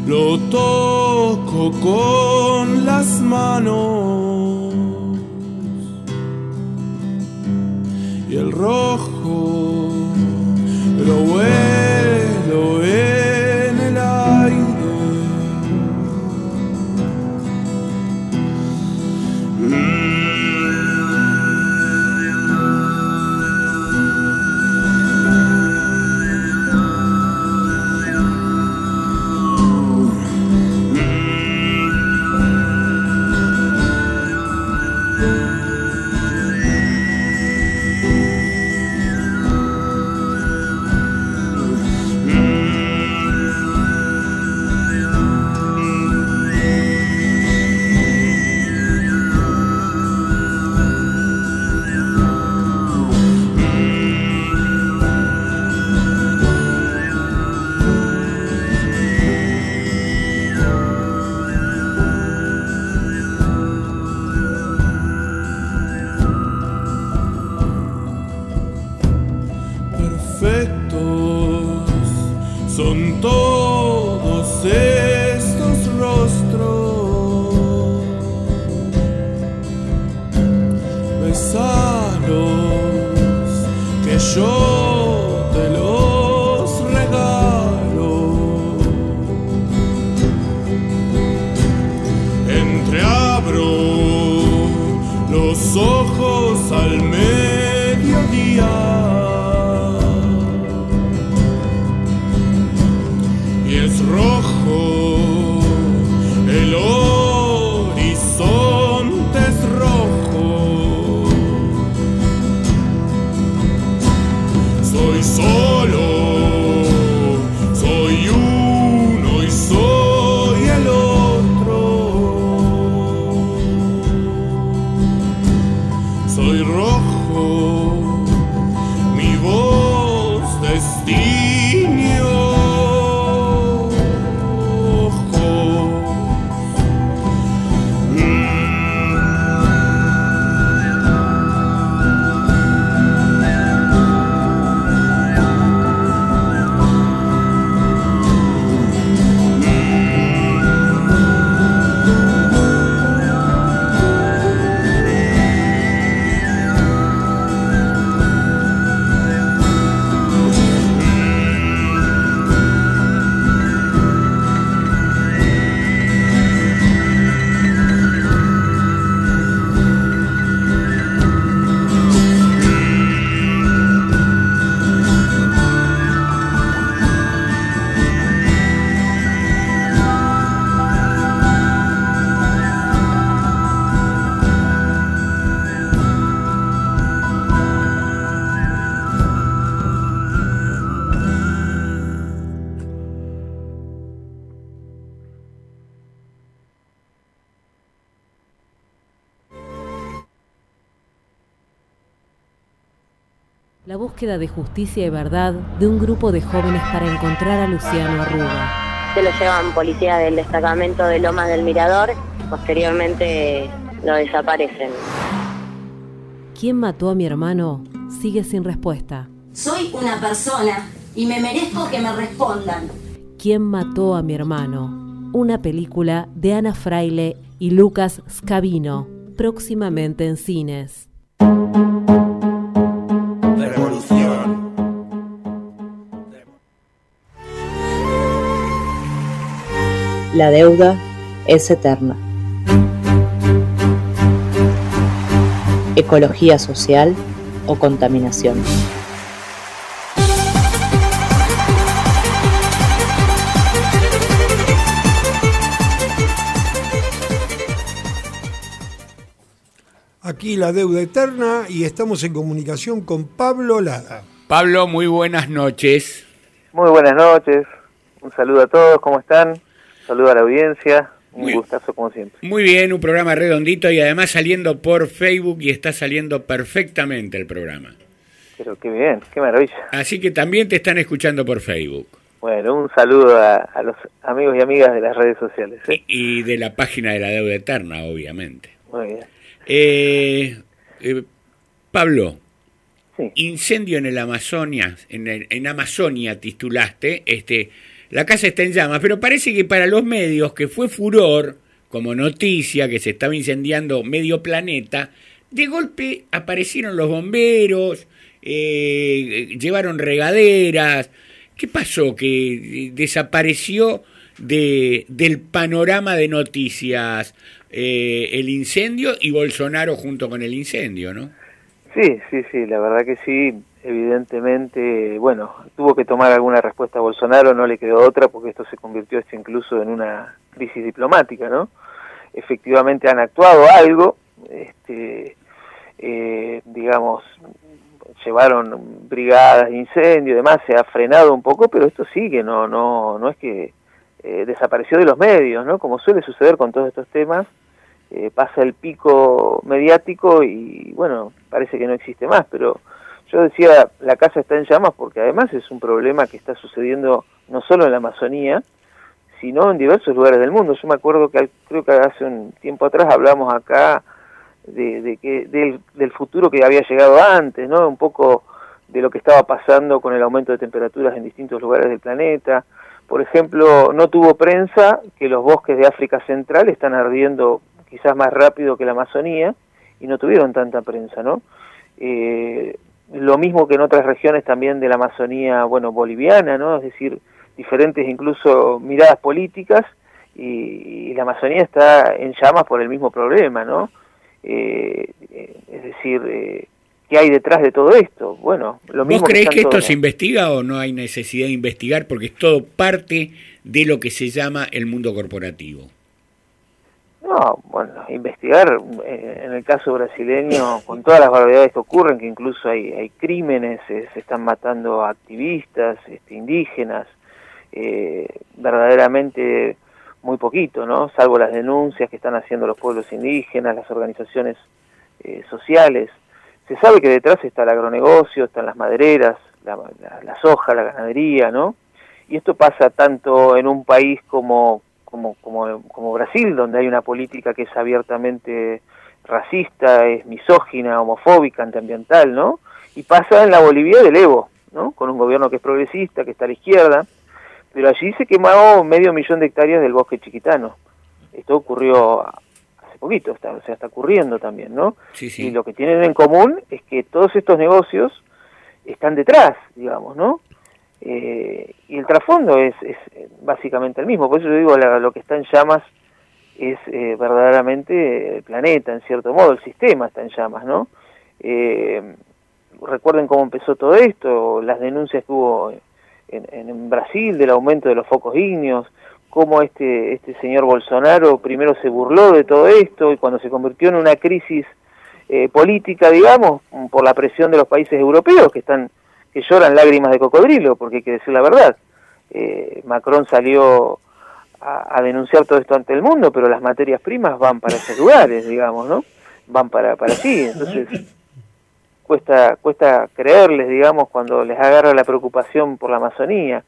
lo toco con las manos búsqueda de justicia y verdad de un grupo de jóvenes para encontrar a Luciano Arruga. Se lo llevan policías del destacamento de Lomas del Mirador, posteriormente lo desaparecen. ¿Quién mató a mi hermano? Sigue sin respuesta. Soy una persona y me merezco que me respondan. ¿Quién mató a mi hermano? Una película de Ana Fraile y Lucas Scavino, próximamente en cines. La deuda es eterna. Ecología social o contaminación. Aquí la deuda eterna y estamos en comunicación con Pablo Lada. Pablo, muy buenas noches. Muy buenas noches. Un saludo a todos, ¿cómo están? Saludo a la audiencia. Un Muy- gustazo como siempre. Muy bien, un programa redondito y además saliendo por Facebook y está saliendo perfectamente el programa. Pero qué bien, qué maravilla. Así que también te están escuchando por Facebook Bueno, un saludo a, a los amigos y amigas de las redes sociales. ¿eh? y de la página de la deuda eterna, obviamente. Muy bien. Eh, eh, Pablo, incendio en el Amazonia, en, el- en Amazonia titulaste, este, la casa está en llamas, pero parece que para los medios que fue furor, como noticia, que se estaba incendiando medio planeta, de golpe aparecieron los bomberos, eh, llevaron regaderas. ¿Qué pasó? Que desapareció de, del panorama de noticias eh, el incendio y Bolsonaro junto con el incendio, ¿no? Sí, sí, sí, la verdad que sí. Evidentemente, bueno, tuvo que tomar alguna respuesta a Bolsonaro, no le quedó otra porque esto se convirtió esto incluso en una crisis diplomática, ¿no? Efectivamente han actuado algo, este, eh, digamos, llevaron brigadas de incendio y demás, se ha frenado un poco, pero esto sigue, no, no, no es que eh, desapareció de los medios, ¿no? Como suele suceder con todos estos temas, eh, pasa el pico mediático y bueno, parece que no existe más, pero yo decía, la casa está en llamas porque además es un problema que está sucediendo no solo en la Amazonía, sino en diversos lugares del mundo. Yo me acuerdo que creo que hace un tiempo atrás hablamos acá de, de que del, del futuro que había llegado antes, ¿no? Un poco de lo que estaba pasando con el aumento de temperaturas en distintos lugares del planeta. Por ejemplo, no tuvo prensa que los bosques de África Central están ardiendo quizás más rápido que la Amazonía y no tuvieron tanta prensa, ¿no? Eh, lo mismo que en otras regiones también de la Amazonía, bueno, boliviana, ¿no? Es decir, diferentes incluso miradas políticas y, y la Amazonía está en llamas por el mismo problema, ¿no? Eh, eh, es decir, eh, ¿qué hay detrás de todo esto? Bueno, lo ¿Vos mismo creés están que esto se investiga o no hay necesidad de investigar porque es todo parte de lo que se llama el mundo corporativo? No, bueno, investigar eh, en el caso brasileño con todas las barbaridades que ocurren, que incluso hay, hay crímenes, eh, se están matando a activistas, este, indígenas, eh, verdaderamente muy poquito, ¿no? Salvo las denuncias que están haciendo los pueblos indígenas, las organizaciones eh, sociales. Se sabe que detrás está el agronegocio, están las madereras, la, la- la soja, la ganadería, ¿no? Y esto pasa tanto en un país como, como, como, como Brasil, donde hay una política que es abiertamente racista, es misógina, homofóbica, antiambiental, ¿no? Y pasa en la Bolivia del Evo, ¿no? Con un gobierno que es progresista, que está a la izquierda, pero allí se quemó medio millón de hectáreas del bosque chiquitano. Esto ocurrió hace poquito, está, o sea, está ocurriendo también, ¿no? Sí, sí. Y lo que tienen en común es que todos estos negocios están detrás, digamos, ¿no? Eh, y el trasfondo es, es eh, básicamente el mismo. Por eso yo digo, la- lo que está en llamas es eh, verdaderamente el planeta, en cierto modo, el sistema está en llamas, ¿no? Eh, recuerden cómo empezó todo esto, las denuncias que hubo en, en- Brasil del aumento de los focos ígneos, cómo este, este señor Bolsonaro primero se burló de todo esto y cuando se convirtió en una crisis eh, política, digamos, por la presión de los países europeos que están que lloran lágrimas de cocodrilo, porque hay que decir la verdad. Eh, Macron salió a, denunciar todo esto ante el mundo, pero las materias primas van para esos lugares, digamos, ¿no? Van para, para allí. Entonces, cuesta, cuesta creerles, digamos, cuando les agarra la preocupación por la Amazonía.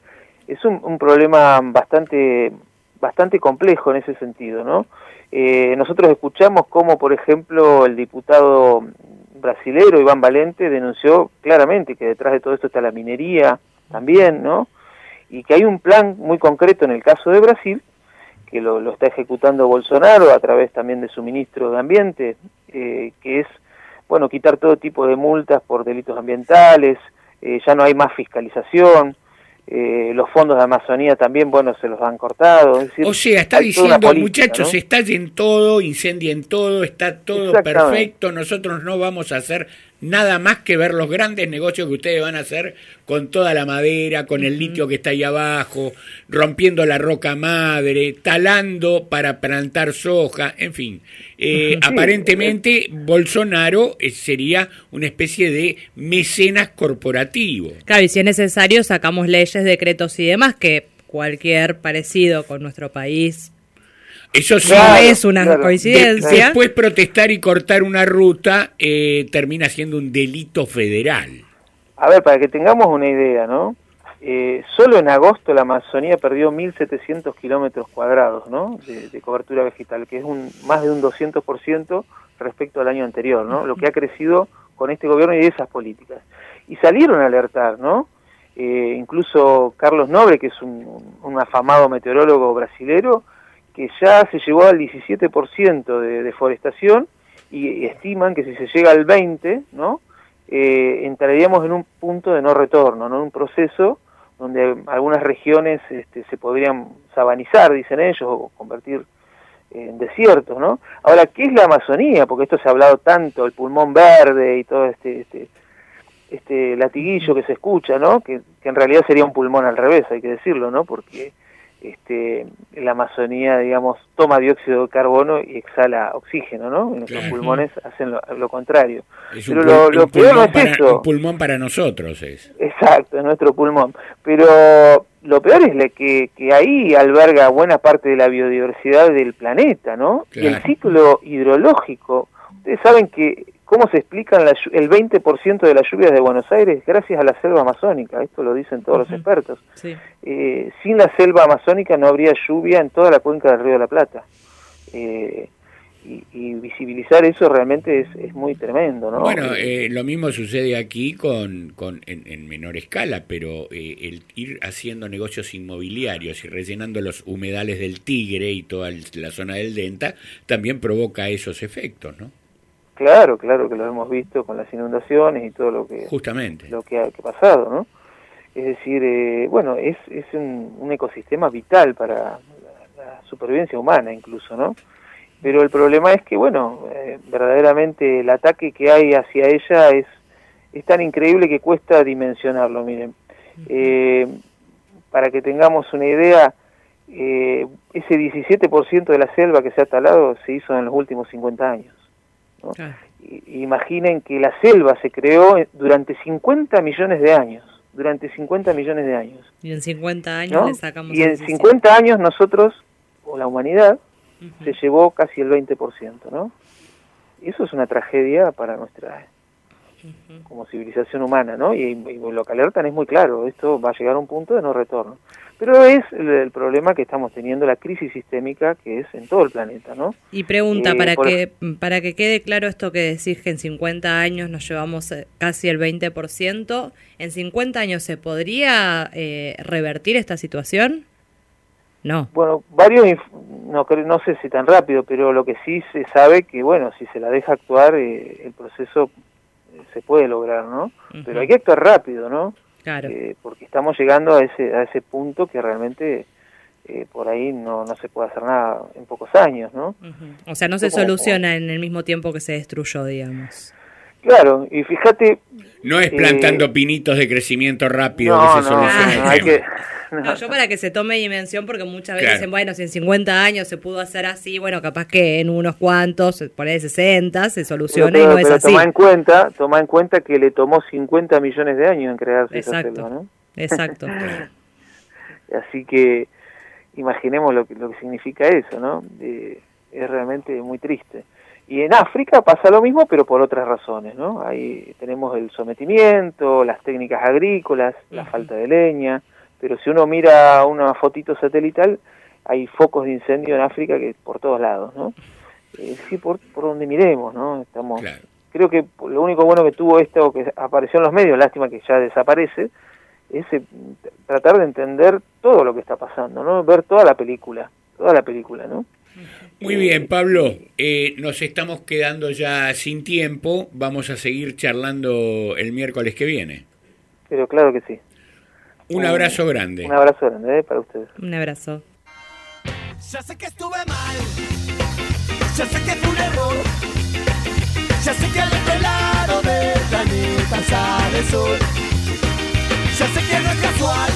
Es un, un problema bastante, bastante complejo en ese sentido, ¿no? Eh, nosotros escuchamos cómo, por ejemplo, el diputado brasilero Iván Valente denunció claramente que detrás de todo esto está la minería también, ¿no? Y que hay un plan muy concreto en el caso de Brasil, que lo, está ejecutando Bolsonaro a través también de su ministro de Ambiente, eh, que es, bueno, quitar todo tipo de multas por delitos ambientales, eh, ya no hay más fiscalización, eh, los fondos de Amazonía también, bueno, se los han cortado. Es decir, O sea, está diciendo, política, muchachos, ¿no? estallen todo, incendien todo, está todo perfecto, nosotros no vamos a hacer nada más que ver los grandes negocios que ustedes van a hacer con toda la madera, con el litio que está ahí abajo, rompiendo la roca madre, talando para plantar soja, en fin. Eh, Sí, aparentemente Bolsonaro eh, sería una especie de mecenas corporativo. Claro, y si es necesario, sacamos leyes, decretos y demás, que cualquier parecido con nuestro país Eso sí, es una coincidencia. De- después protestar y cortar una ruta eh, termina siendo un delito federal. A ver, para que tengamos una idea, ¿no? Eh, solo en agosto la Amazonía perdió 1.700 kilómetros cuadrados, ¿no? De, de cobertura vegetal, que es un más de un 200% respecto al año anterior, ¿no? Lo que ha crecido con este gobierno y esas políticas. Y salieron a alertar, ¿no? Eh, incluso Carlos Nobre, que es un, un afamado meteorólogo brasilero, que ya se llegó al 17% de deforestación y, estiman que si se llega al 20%, ¿no? Eh, entraríamos en un punto de no retorno, ¿no? Un proceso donde algunas regiones este, se podrían sabanizar, dicen ellos, o convertir en desiertos, ¿no? Ahora, ¿qué es la Amazonía? Porque esto se ha hablado tanto, el pulmón verde y todo este, este, este latiguillo que se escucha, ¿no? Que, que en realidad sería un pulmón al revés, hay que decirlo, ¿no? Porque este, la Amazonía, digamos, toma dióxido de carbono y exhala oxígeno, ¿no? Y nuestros Claro. pulmones hacen lo, lo contrario. Es Pero lo, peor no es para, eso. un pulmón para nosotros es. Exacto, es nuestro pulmón. Pero lo peor es la que, que ahí alberga buena parte de la biodiversidad del planeta, ¿no? Y el ciclo hidrológico. Ustedes saben que cómo se explican la el 20% de las lluvias de Buenos Aires gracias a la selva amazónica. Esto lo dicen todos los expertos. Sí. Eh, sin la selva amazónica no habría lluvia en toda la cuenca del Río de la Plata. Eh, y, y visibilizar eso realmente es, es muy tremendo, ¿no? Bueno, eh, lo mismo sucede aquí con, con en, en menor escala, pero eh, el ir haciendo negocios inmobiliarios y rellenando los humedales del Tigre y toda el- la zona del Delta también provoca esos efectos, ¿no? Claro, claro que lo hemos visto con las inundaciones y todo lo que Justamente. lo que ha, que ha pasado, ¿no? Es decir, eh, bueno, es, es un, un ecosistema vital para la, la supervivencia humana incluso, ¿no? Pero el problema es que, bueno, eh, verdaderamente el ataque que hay hacia ella es, es tan increíble que cuesta dimensionarlo, miren. Eh, para que tengamos una idea, eh, ese 17% de la selva que se ha talado se hizo en los últimos 50 años. ¿No? I- Imaginen que la selva se creó durante 50 millones de años, durante 50 millones de años. Y en 50 años ¿no? le sacamos Y en 17. 50 años nosotros, o la humanidad, se llevó casi el 20%, ¿no? Y eso es una tragedia para nuestra como civilización humana, ¿no? Y, y lo que alertan es muy claro, esto va a llegar a un punto de no retorno. Pero es el, el problema que estamos teniendo, la crisis sistémica que es en todo el planeta, ¿no? Y pregunta, Eh, para, por- que, para que quede claro esto que decís que en 50 años nos llevamos eh, casi el 20%, ¿en 50 años se podría eh, revertir esta situación? No. Bueno, varios, no, no sé si tan rápido, pero lo que sí se sabe que, bueno, si se la deja actuar, eh, el proceso se puede lograr, ¿no? Pero hay que actuar rápido, ¿no? Claro. Eh, porque estamos llegando a ese, a ese punto que realmente eh, por ahí no, no se puede hacer nada en pocos años, ¿no? O sea, no se soluciona en el mismo tiempo que se destruyó, digamos. Claro, y fíjate... No es eh, plantando pinitos de crecimiento rápido no, que se no, no, hay que... No, yo para que se tome dimensión, porque muchas veces Claro. dicen, bueno, si en 50 años se pudo hacer así, bueno, capaz que en unos cuantos, por ahí 60, se soluciona pero, y no es pero así. toma en cuenta, toma en cuenta que le tomó 50 millones de años en crearse esa Exacto. selva, ¿no? Exacto. Así que imaginemos lo que, lo que significa eso, ¿no? Eh, es realmente muy triste. Y en África pasa lo mismo, pero por otras razones, ¿no? Ahí tenemos el sometimiento, las técnicas agrícolas, la falta de leña, pero si uno mira una fotito satelital, hay focos de incendio en África que por todos lados, ¿no? Eh, sí, por, por donde miremos, ¿no? Estamos, Creo que lo único bueno que tuvo esto que apareció en los medios, lástima que ya desaparece, es eh, tratar de entender todo lo que está pasando, ¿no? Ver toda la película, toda la película, ¿no? Muy bien, Pablo. Eh, nos estamos quedando ya sin tiempo. Vamos a seguir charlando el miércoles que viene. Pero claro que sí. Un abrazo grande. Un abrazo grande eh, para ustedes. Un abrazo. Ya sé que estuve mal. Ya sé que fue un error. Ya sé que al otro lado del planeta sale el sol. Ya sé que no es casual.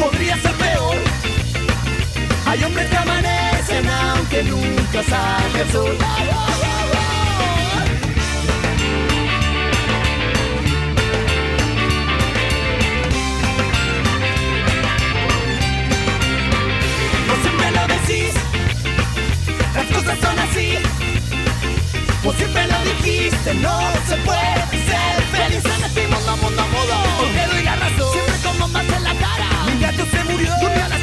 Podría ser peor. Hay hombres que amanecen aunque nunca salga el sol. No siempre lo decís, las cosas son así. Vos siempre lo dijiste, no se puede ser feliz en este mundo, mundo, mundo. Te doy la razón, siempre como más en la cara. Mi gato se murió, durmió a la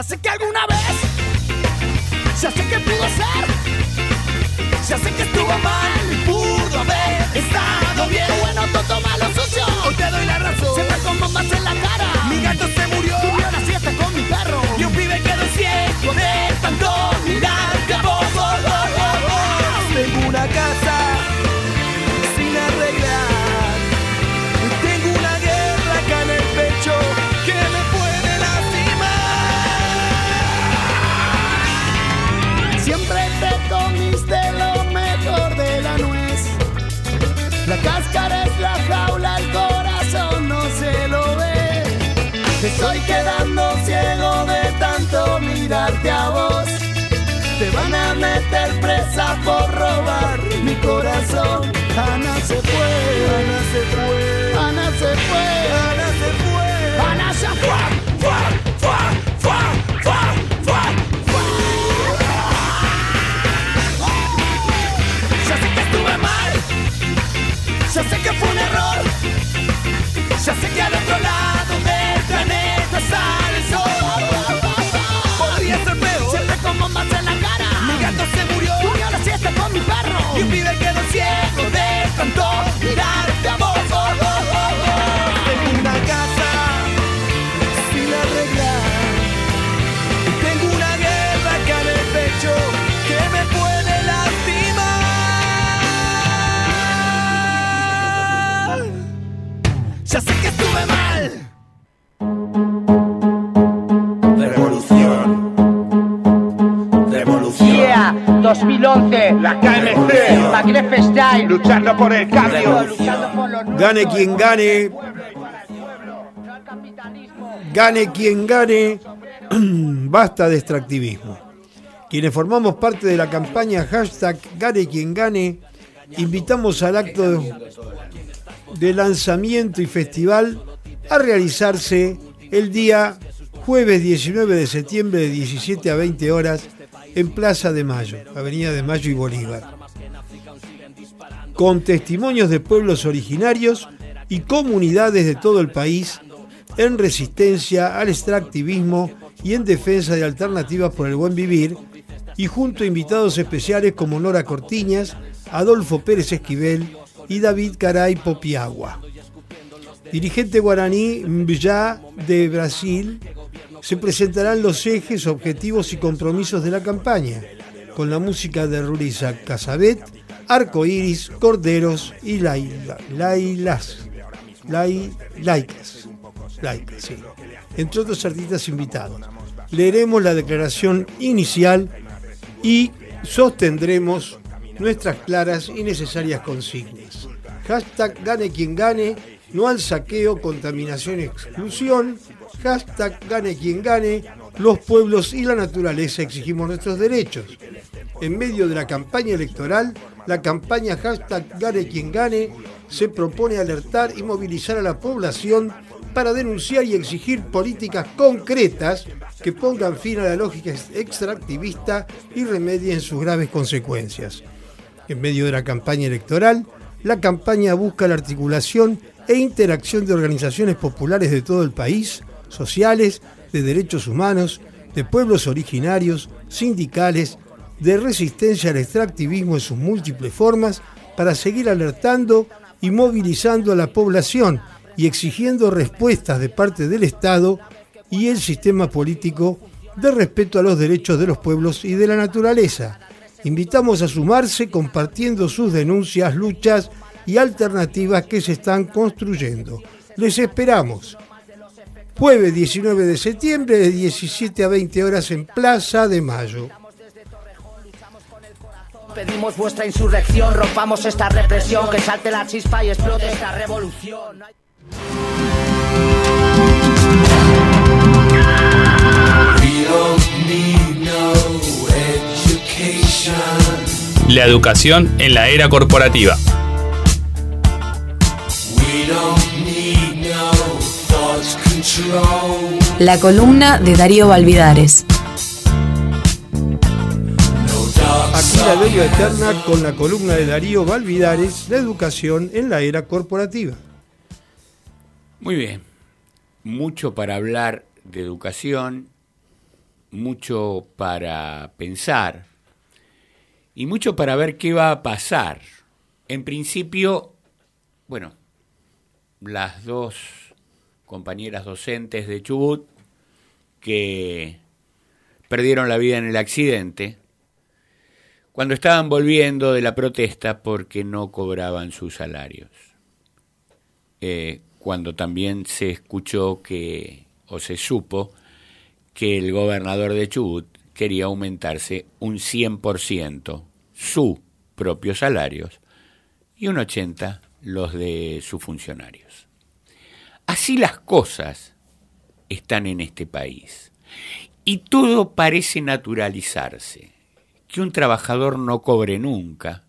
Ya sé que alguna vez, ya sé que pudo ser, ya sé que estuvo mal, pudo haber estado bien. Por robar. Mi corazón. Ana se fue, Ana se fue, Ana se fue, Ana se fue, Ana se fue, fue, fue, fue, fue, fue, fue. Ya sé que estuve mal, sé que fue un error, Y un pibe quedó ciego de tanto mirarte 2011. La KMC. Magreb Style. Luchando por el cambio. Gane quien gane. Gane quien gane. Basta de extractivismo. Quienes formamos parte de la campaña hashtag Gane quien gane, invitamos al acto de, de lanzamiento y festival a realizarse el día jueves 19 de septiembre de 17 a 20 horas en Plaza de Mayo, Avenida de Mayo y Bolívar, con testimonios de pueblos originarios y comunidades de todo el país en resistencia al extractivismo y en defensa de alternativas por el buen vivir, y junto a invitados especiales como Nora Cortiñas, Adolfo Pérez Esquivel y David Caray Popiagua. Dirigente guaraní Mbya de Brasil, se presentarán los ejes, objetivos y compromisos de la campaña, con la música de Rurisa Casabet, Arco Iris, Corderos y Laila, Lailas. Lai, laicas, laicas, sí, entre otros artistas invitados. Leeremos la declaración inicial y sostendremos nuestras claras y necesarias consignas. Hashtag gane quien gane, no al saqueo, contaminación, exclusión. Hashtag gane quien gane, los pueblos y la naturaleza exigimos nuestros derechos. En medio de la campaña electoral, la campaña hashtag Gane quien gane se propone alertar y movilizar a la población para denunciar y exigir políticas concretas que pongan fin a la lógica extractivista y remedien sus graves consecuencias. En medio de la campaña electoral, la campaña busca la articulación e interacción de organizaciones populares de todo el país, sociales, de derechos humanos, de pueblos originarios, sindicales, de resistencia al extractivismo en sus múltiples formas, para seguir alertando y movilizando a la población y exigiendo respuestas de parte del Estado y el sistema político de respeto a los derechos de los pueblos y de la naturaleza. Invitamos a sumarse compartiendo sus denuncias, luchas y alternativas que se están construyendo. Les esperamos. Jueves 19 de septiembre de 17 a 20 horas en Plaza de Mayo. Pedimos vuestra insurrección, rompamos esta represión, que salte la chispa y explote esta revolución. La educación en la era corporativa. La columna de Darío Valvidares. Aquí la ley eterna con la columna de Darío Valvidares, la educación en la era corporativa. Muy bien, mucho para hablar de educación, mucho para pensar y mucho para ver qué va a pasar. En principio, bueno, las dos compañeras docentes de Chubut que perdieron la vida en el accidente cuando estaban volviendo de la protesta porque no cobraban sus salarios. Eh, cuando también se escuchó que, o se supo, que el gobernador de Chubut quería aumentarse un 100% sus propios salarios y un 80% los de sus funcionarios. Así las cosas están en este país. Y todo parece naturalizarse. Que un trabajador no cobre nunca.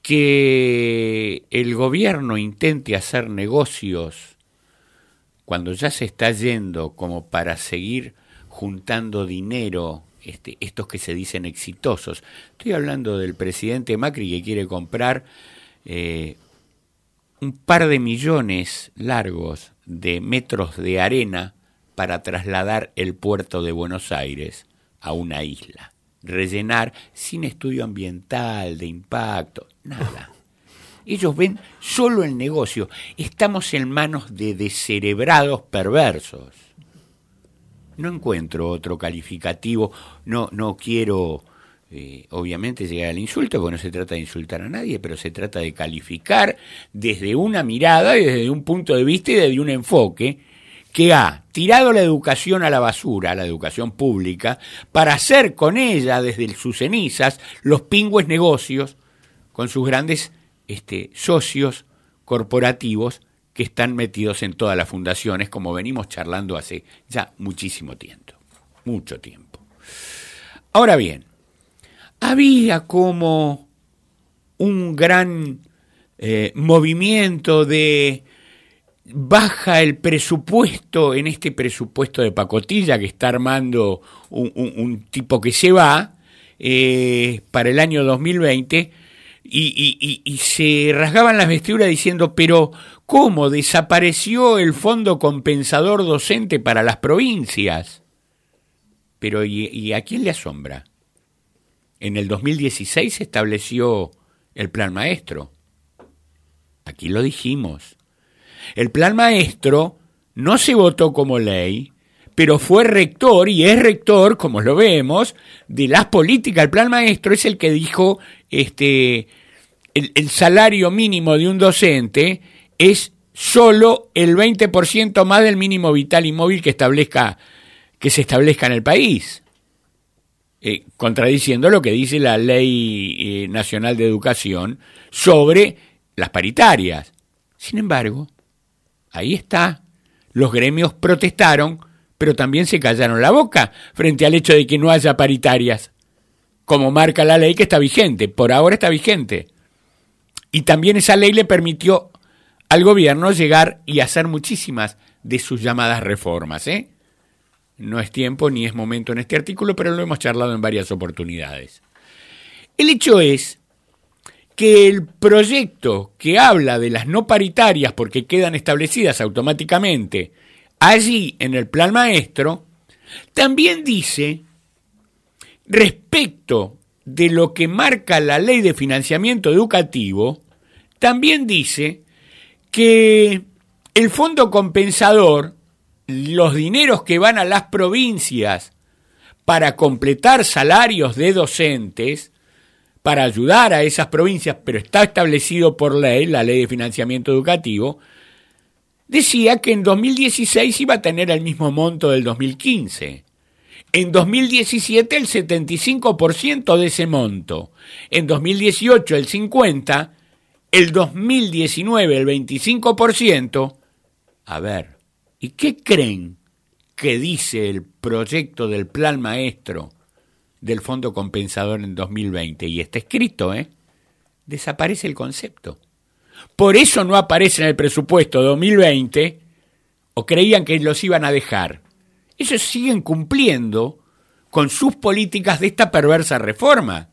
Que el gobierno intente hacer negocios cuando ya se está yendo como para seguir juntando dinero, este, estos que se dicen exitosos. Estoy hablando del presidente Macri que quiere comprar eh, un par de millones largos de metros de arena para trasladar el puerto de Buenos Aires a una isla. Rellenar sin estudio ambiental, de impacto, nada. Ellos ven solo el negocio. Estamos en manos de descerebrados perversos. No encuentro otro calificativo. No, no quiero eh, obviamente llegar al insulto, porque no se trata de insultar a nadie, pero se trata de calificar desde una mirada y desde un punto de vista y desde un enfoque que ha tirado la educación a la basura, la educación pública, para hacer con ella, desde sus cenizas, los pingües negocios con sus grandes este, socios corporativos que están metidos en todas las fundaciones, como venimos charlando hace ya muchísimo tiempo. Mucho tiempo. Ahora bien, había como un gran eh, movimiento de baja el presupuesto en este presupuesto de pacotilla que está armando un, tipo que se va eh, para el año 2020 y, y, se rasgaban las vestiduras diciendo, pero ¿cómo desapareció el fondo compensador docente para las provincias? Pero ¿y, a quién le asombra? En el 2016 se estableció el plan maestro. Aquí lo dijimos. El plan maestro no se votó como ley, pero fue rector y es rector, como lo vemos, de las políticas. El plan maestro es el que dijo este, el, el salario mínimo de un docente es solo el 20% más del mínimo vital y móvil que, establezca, que se establezca en el país. Eh, contradiciendo lo que dice la Ley eh, Nacional de Educación sobre las paritarias. Sin embargo, ahí está, los gremios protestaron pero también se callaron la boca frente al hecho de que no haya paritarias, como marca la ley que está vigente, por ahora está vigente. Y también esa ley le permitió al gobierno llegar y hacer muchísimas de sus llamadas reformas. ¿eh? No es tiempo ni es momento en este artículo, pero lo hemos charlado en varias oportunidades. El hecho es que el proyecto que habla de las no paritarias porque quedan establecidas automáticamente allí en el plan maestro, también dice respecto de lo que marca la ley de financiamiento educativo, también dice que el fondo compensador, los dineros que van a las provincias para completar salarios de docentes, para ayudar a esas provincias, pero está establecido por ley, la ley de financiamiento educativo, decía que en 2016 iba a tener el mismo monto del 2015. En 2017 el 75% de ese monto. En 2018 el 50%. El 2019 el 25%. A ver, ¿y qué creen que dice el proyecto del plan maestro del Fondo Compensador en 2020? Y está escrito, ¿eh? Desaparece el concepto. Por eso no aparece en el presupuesto 2020 o creían que los iban a dejar. Ellos siguen cumpliendo con sus políticas de esta perversa reforma.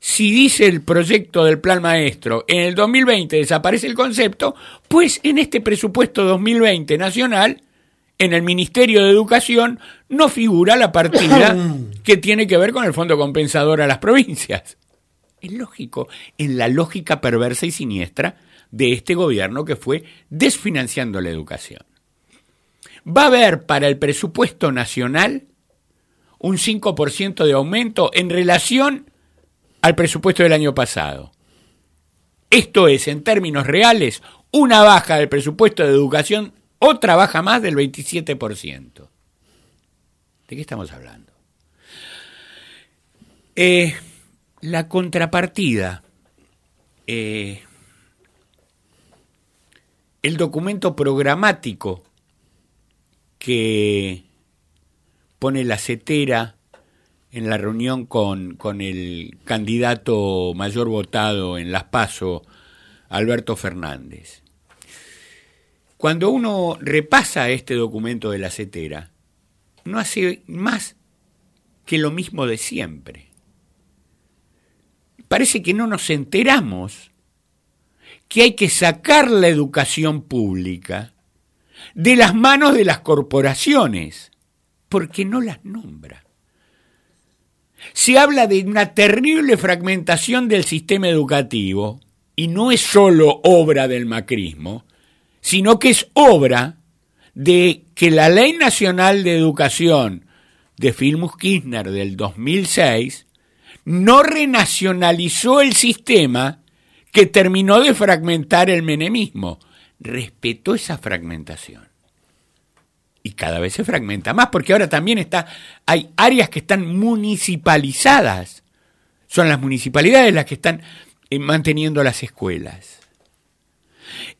Si dice el proyecto del plan maestro, en el 2020 desaparece el concepto, pues en este presupuesto 2020 nacional, en el Ministerio de Educación, no figura la partida que tiene que ver con el fondo compensador a las provincias. Es lógico, en la lógica perversa y siniestra de este gobierno que fue desfinanciando la educación. Va a haber para el presupuesto nacional un 5% de aumento en relación al presupuesto del año pasado. Esto es, en términos reales, una baja del presupuesto de educación, otra baja más del 27%. ¿De qué estamos hablando? Eh, la contrapartida, eh, el documento programático que pone la CETERA en la reunión con, con el candidato mayor votado en Las Paso, Alberto Fernández. Cuando uno repasa este documento de la CETERA, no hace más que lo mismo de siempre parece que no nos enteramos que hay que sacar la educación pública de las manos de las corporaciones, porque no las nombra. Se habla de una terrible fragmentación del sistema educativo, y no es solo obra del macrismo, sino que es obra de que la Ley Nacional de Educación de Filmus Kirchner del 2006 no renacionalizó el sistema que terminó de fragmentar el menemismo. Respetó esa fragmentación. Y cada vez se fragmenta más, porque ahora también está, hay áreas que están municipalizadas. Son las municipalidades las que están eh, manteniendo las escuelas.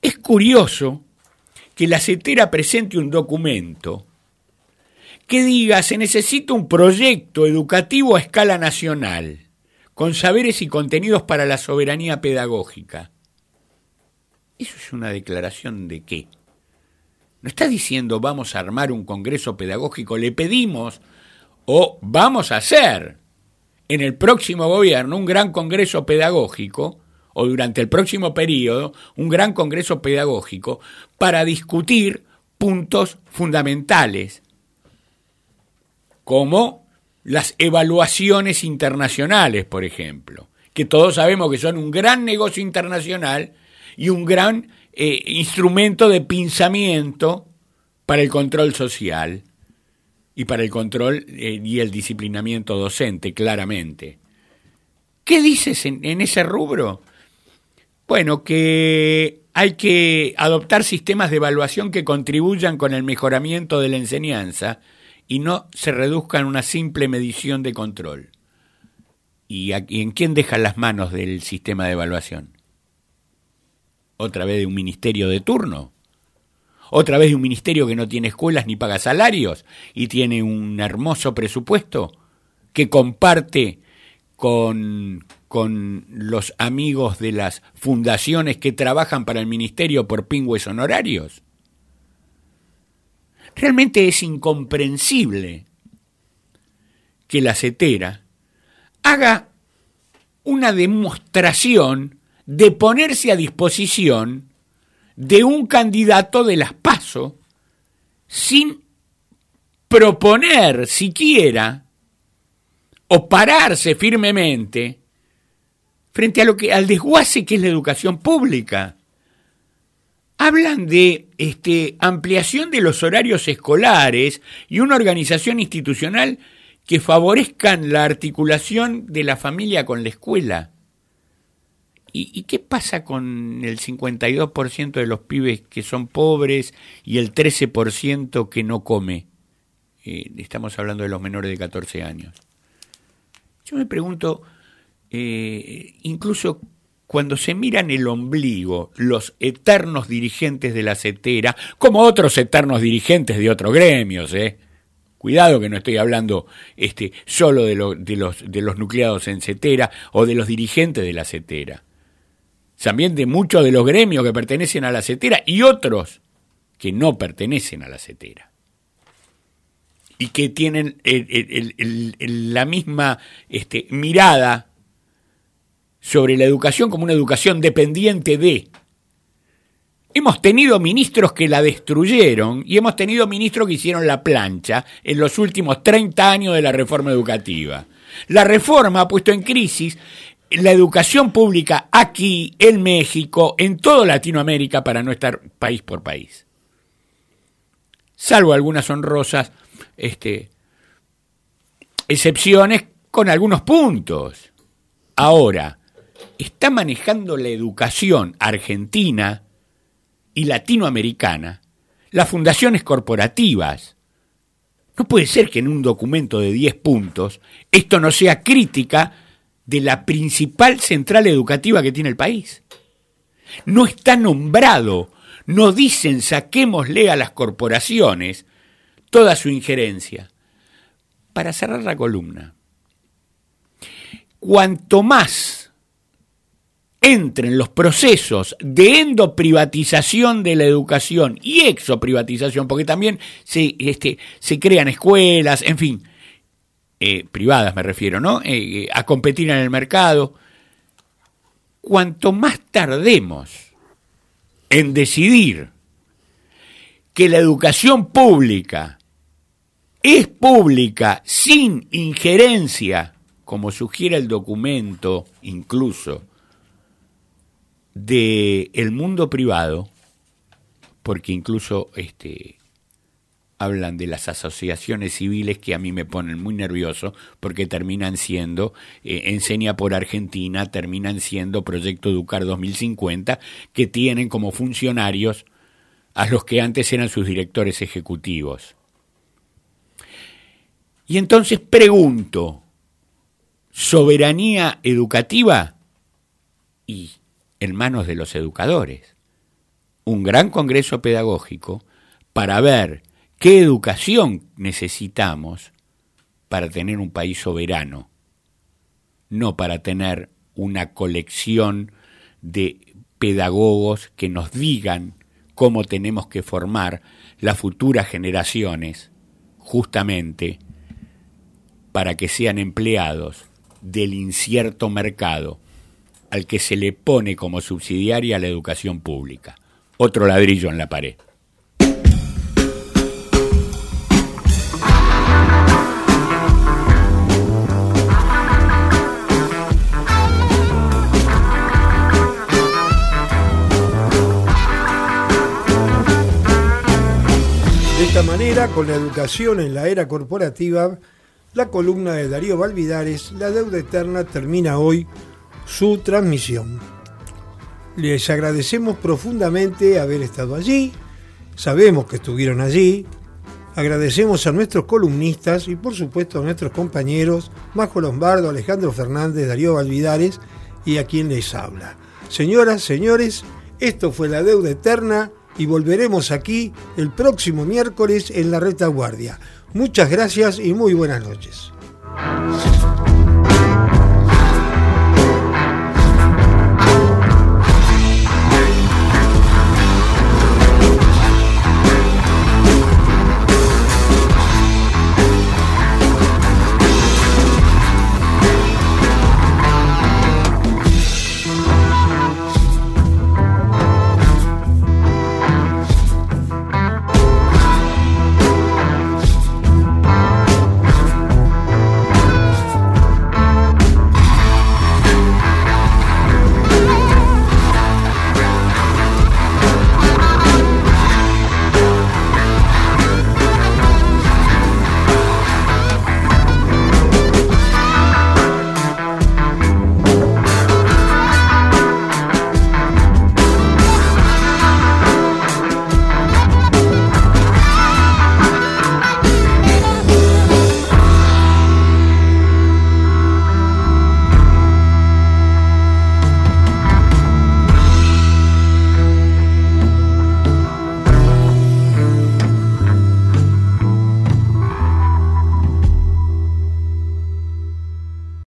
Es curioso que la CETERA presente un documento que diga se necesita un proyecto educativo a escala nacional, con saberes y contenidos para la soberanía pedagógica. ¿Eso es una declaración de qué? No está diciendo vamos a armar un congreso pedagógico, le pedimos o vamos a hacer en el próximo gobierno un gran congreso pedagógico o durante el próximo periodo un gran congreso pedagógico para discutir puntos fundamentales como las evaluaciones internacionales, por ejemplo, que todos sabemos que son un gran negocio internacional y un gran eh, instrumento de pinzamiento para el control social y para el control eh, y el disciplinamiento docente, claramente. ¿Qué dices en, en ese rubro? Bueno, que hay que adoptar sistemas de evaluación que contribuyan con el mejoramiento de la enseñanza, y no se reduzca en una simple medición de control. ¿Y, en quién deja las manos del sistema de evaluación? ¿Otra vez de un ministerio de turno? otra vez de un ministerio que no tiene escuelas ni paga salarios y tiene un hermoso presupuesto que comparte con, con los amigos de las fundaciones que trabajan para el ministerio por pingües honorarios. Realmente es incomprensible que la CETERA haga una demostración de ponerse a disposición de un candidato de las PASO sin proponer siquiera o pararse firmemente frente a lo que al desguace que es la educación pública. Hablan de este, ampliación de los horarios escolares y una organización institucional que favorezcan la articulación de la familia con la escuela. ¿Y, qué pasa con el 52% de los pibes que son pobres y el 13% que no come? Eh, estamos hablando de los menores de 14 años. Yo me pregunto, eh, incluso cuando se miran el ombligo los eternos dirigentes de la CETERA, como otros eternos dirigentes de otros gremios, ¿eh? Cuidado que no estoy hablando este, solo de, de, los, de los nucleados en CETERA o de los dirigentes de la CETERA también de muchos de los gremios que pertenecen a la CETERA y otros que no pertenecen a la CETERA y que tienen la misma este, mirada sobre la educación como una educación dependiente de. Hemos tenido ministros que la destruyeron y hemos tenido ministros que hicieron la plancha en los últimos 30 años de la reforma educativa. La reforma ha puesto en crisis la educación pública aquí, en México, en toda Latinoamérica, para no estar país por país. Salvo algunas honrosas este, excepciones con algunos puntos. Ahora, está manejando la educación argentina y latinoamericana las fundaciones corporativas. No puede ser que en un documento de 10 puntos esto no sea crítica de la principal central educativa que tiene el país. No está nombrado, no dicen saquémosle a las corporaciones toda su injerencia. Para cerrar la columna, cuanto más entren los procesos de endoprivatización de la educación y exoprivatización, porque también se, este, se crean escuelas, en fin, eh, privadas me refiero, ¿no? Eh, eh, a competir en el mercado. Cuanto más tardemos en decidir que la educación pública es pública sin injerencia, como sugiere el documento incluso, del el mundo privado, porque incluso este, hablan de las asociaciones civiles que a mí me ponen muy nervioso porque terminan siendo, eh, enseña por Argentina, terminan siendo Proyecto Educar 2050, que tienen como funcionarios a los que antes eran sus directores ejecutivos. Y entonces pregunto, ¿soberanía educativa? Y en manos de los educadores. Un gran congreso pedagógico para ver ¿Qué educación necesitamos para tener un país soberano? No para tener una colección de pedagogos que nos digan cómo tenemos que formar las futuras generaciones, justamente para que sean empleados del incierto mercado al que se le pone como subsidiaria la educación pública. Otro ladrillo en la pared. Manera, con la educación en la era corporativa, la columna de Darío Valvidares, La Deuda Eterna, termina hoy su transmisión. Les agradecemos profundamente haber estado allí, sabemos que estuvieron allí, agradecemos a nuestros columnistas y por supuesto a nuestros compañeros Majo Lombardo, Alejandro Fernández, Darío Valvidares y a quien les habla. Señoras, señores, esto fue La Deuda Eterna y volveremos aquí el próximo miércoles en la retaguardia. Muchas gracias y muy buenas noches.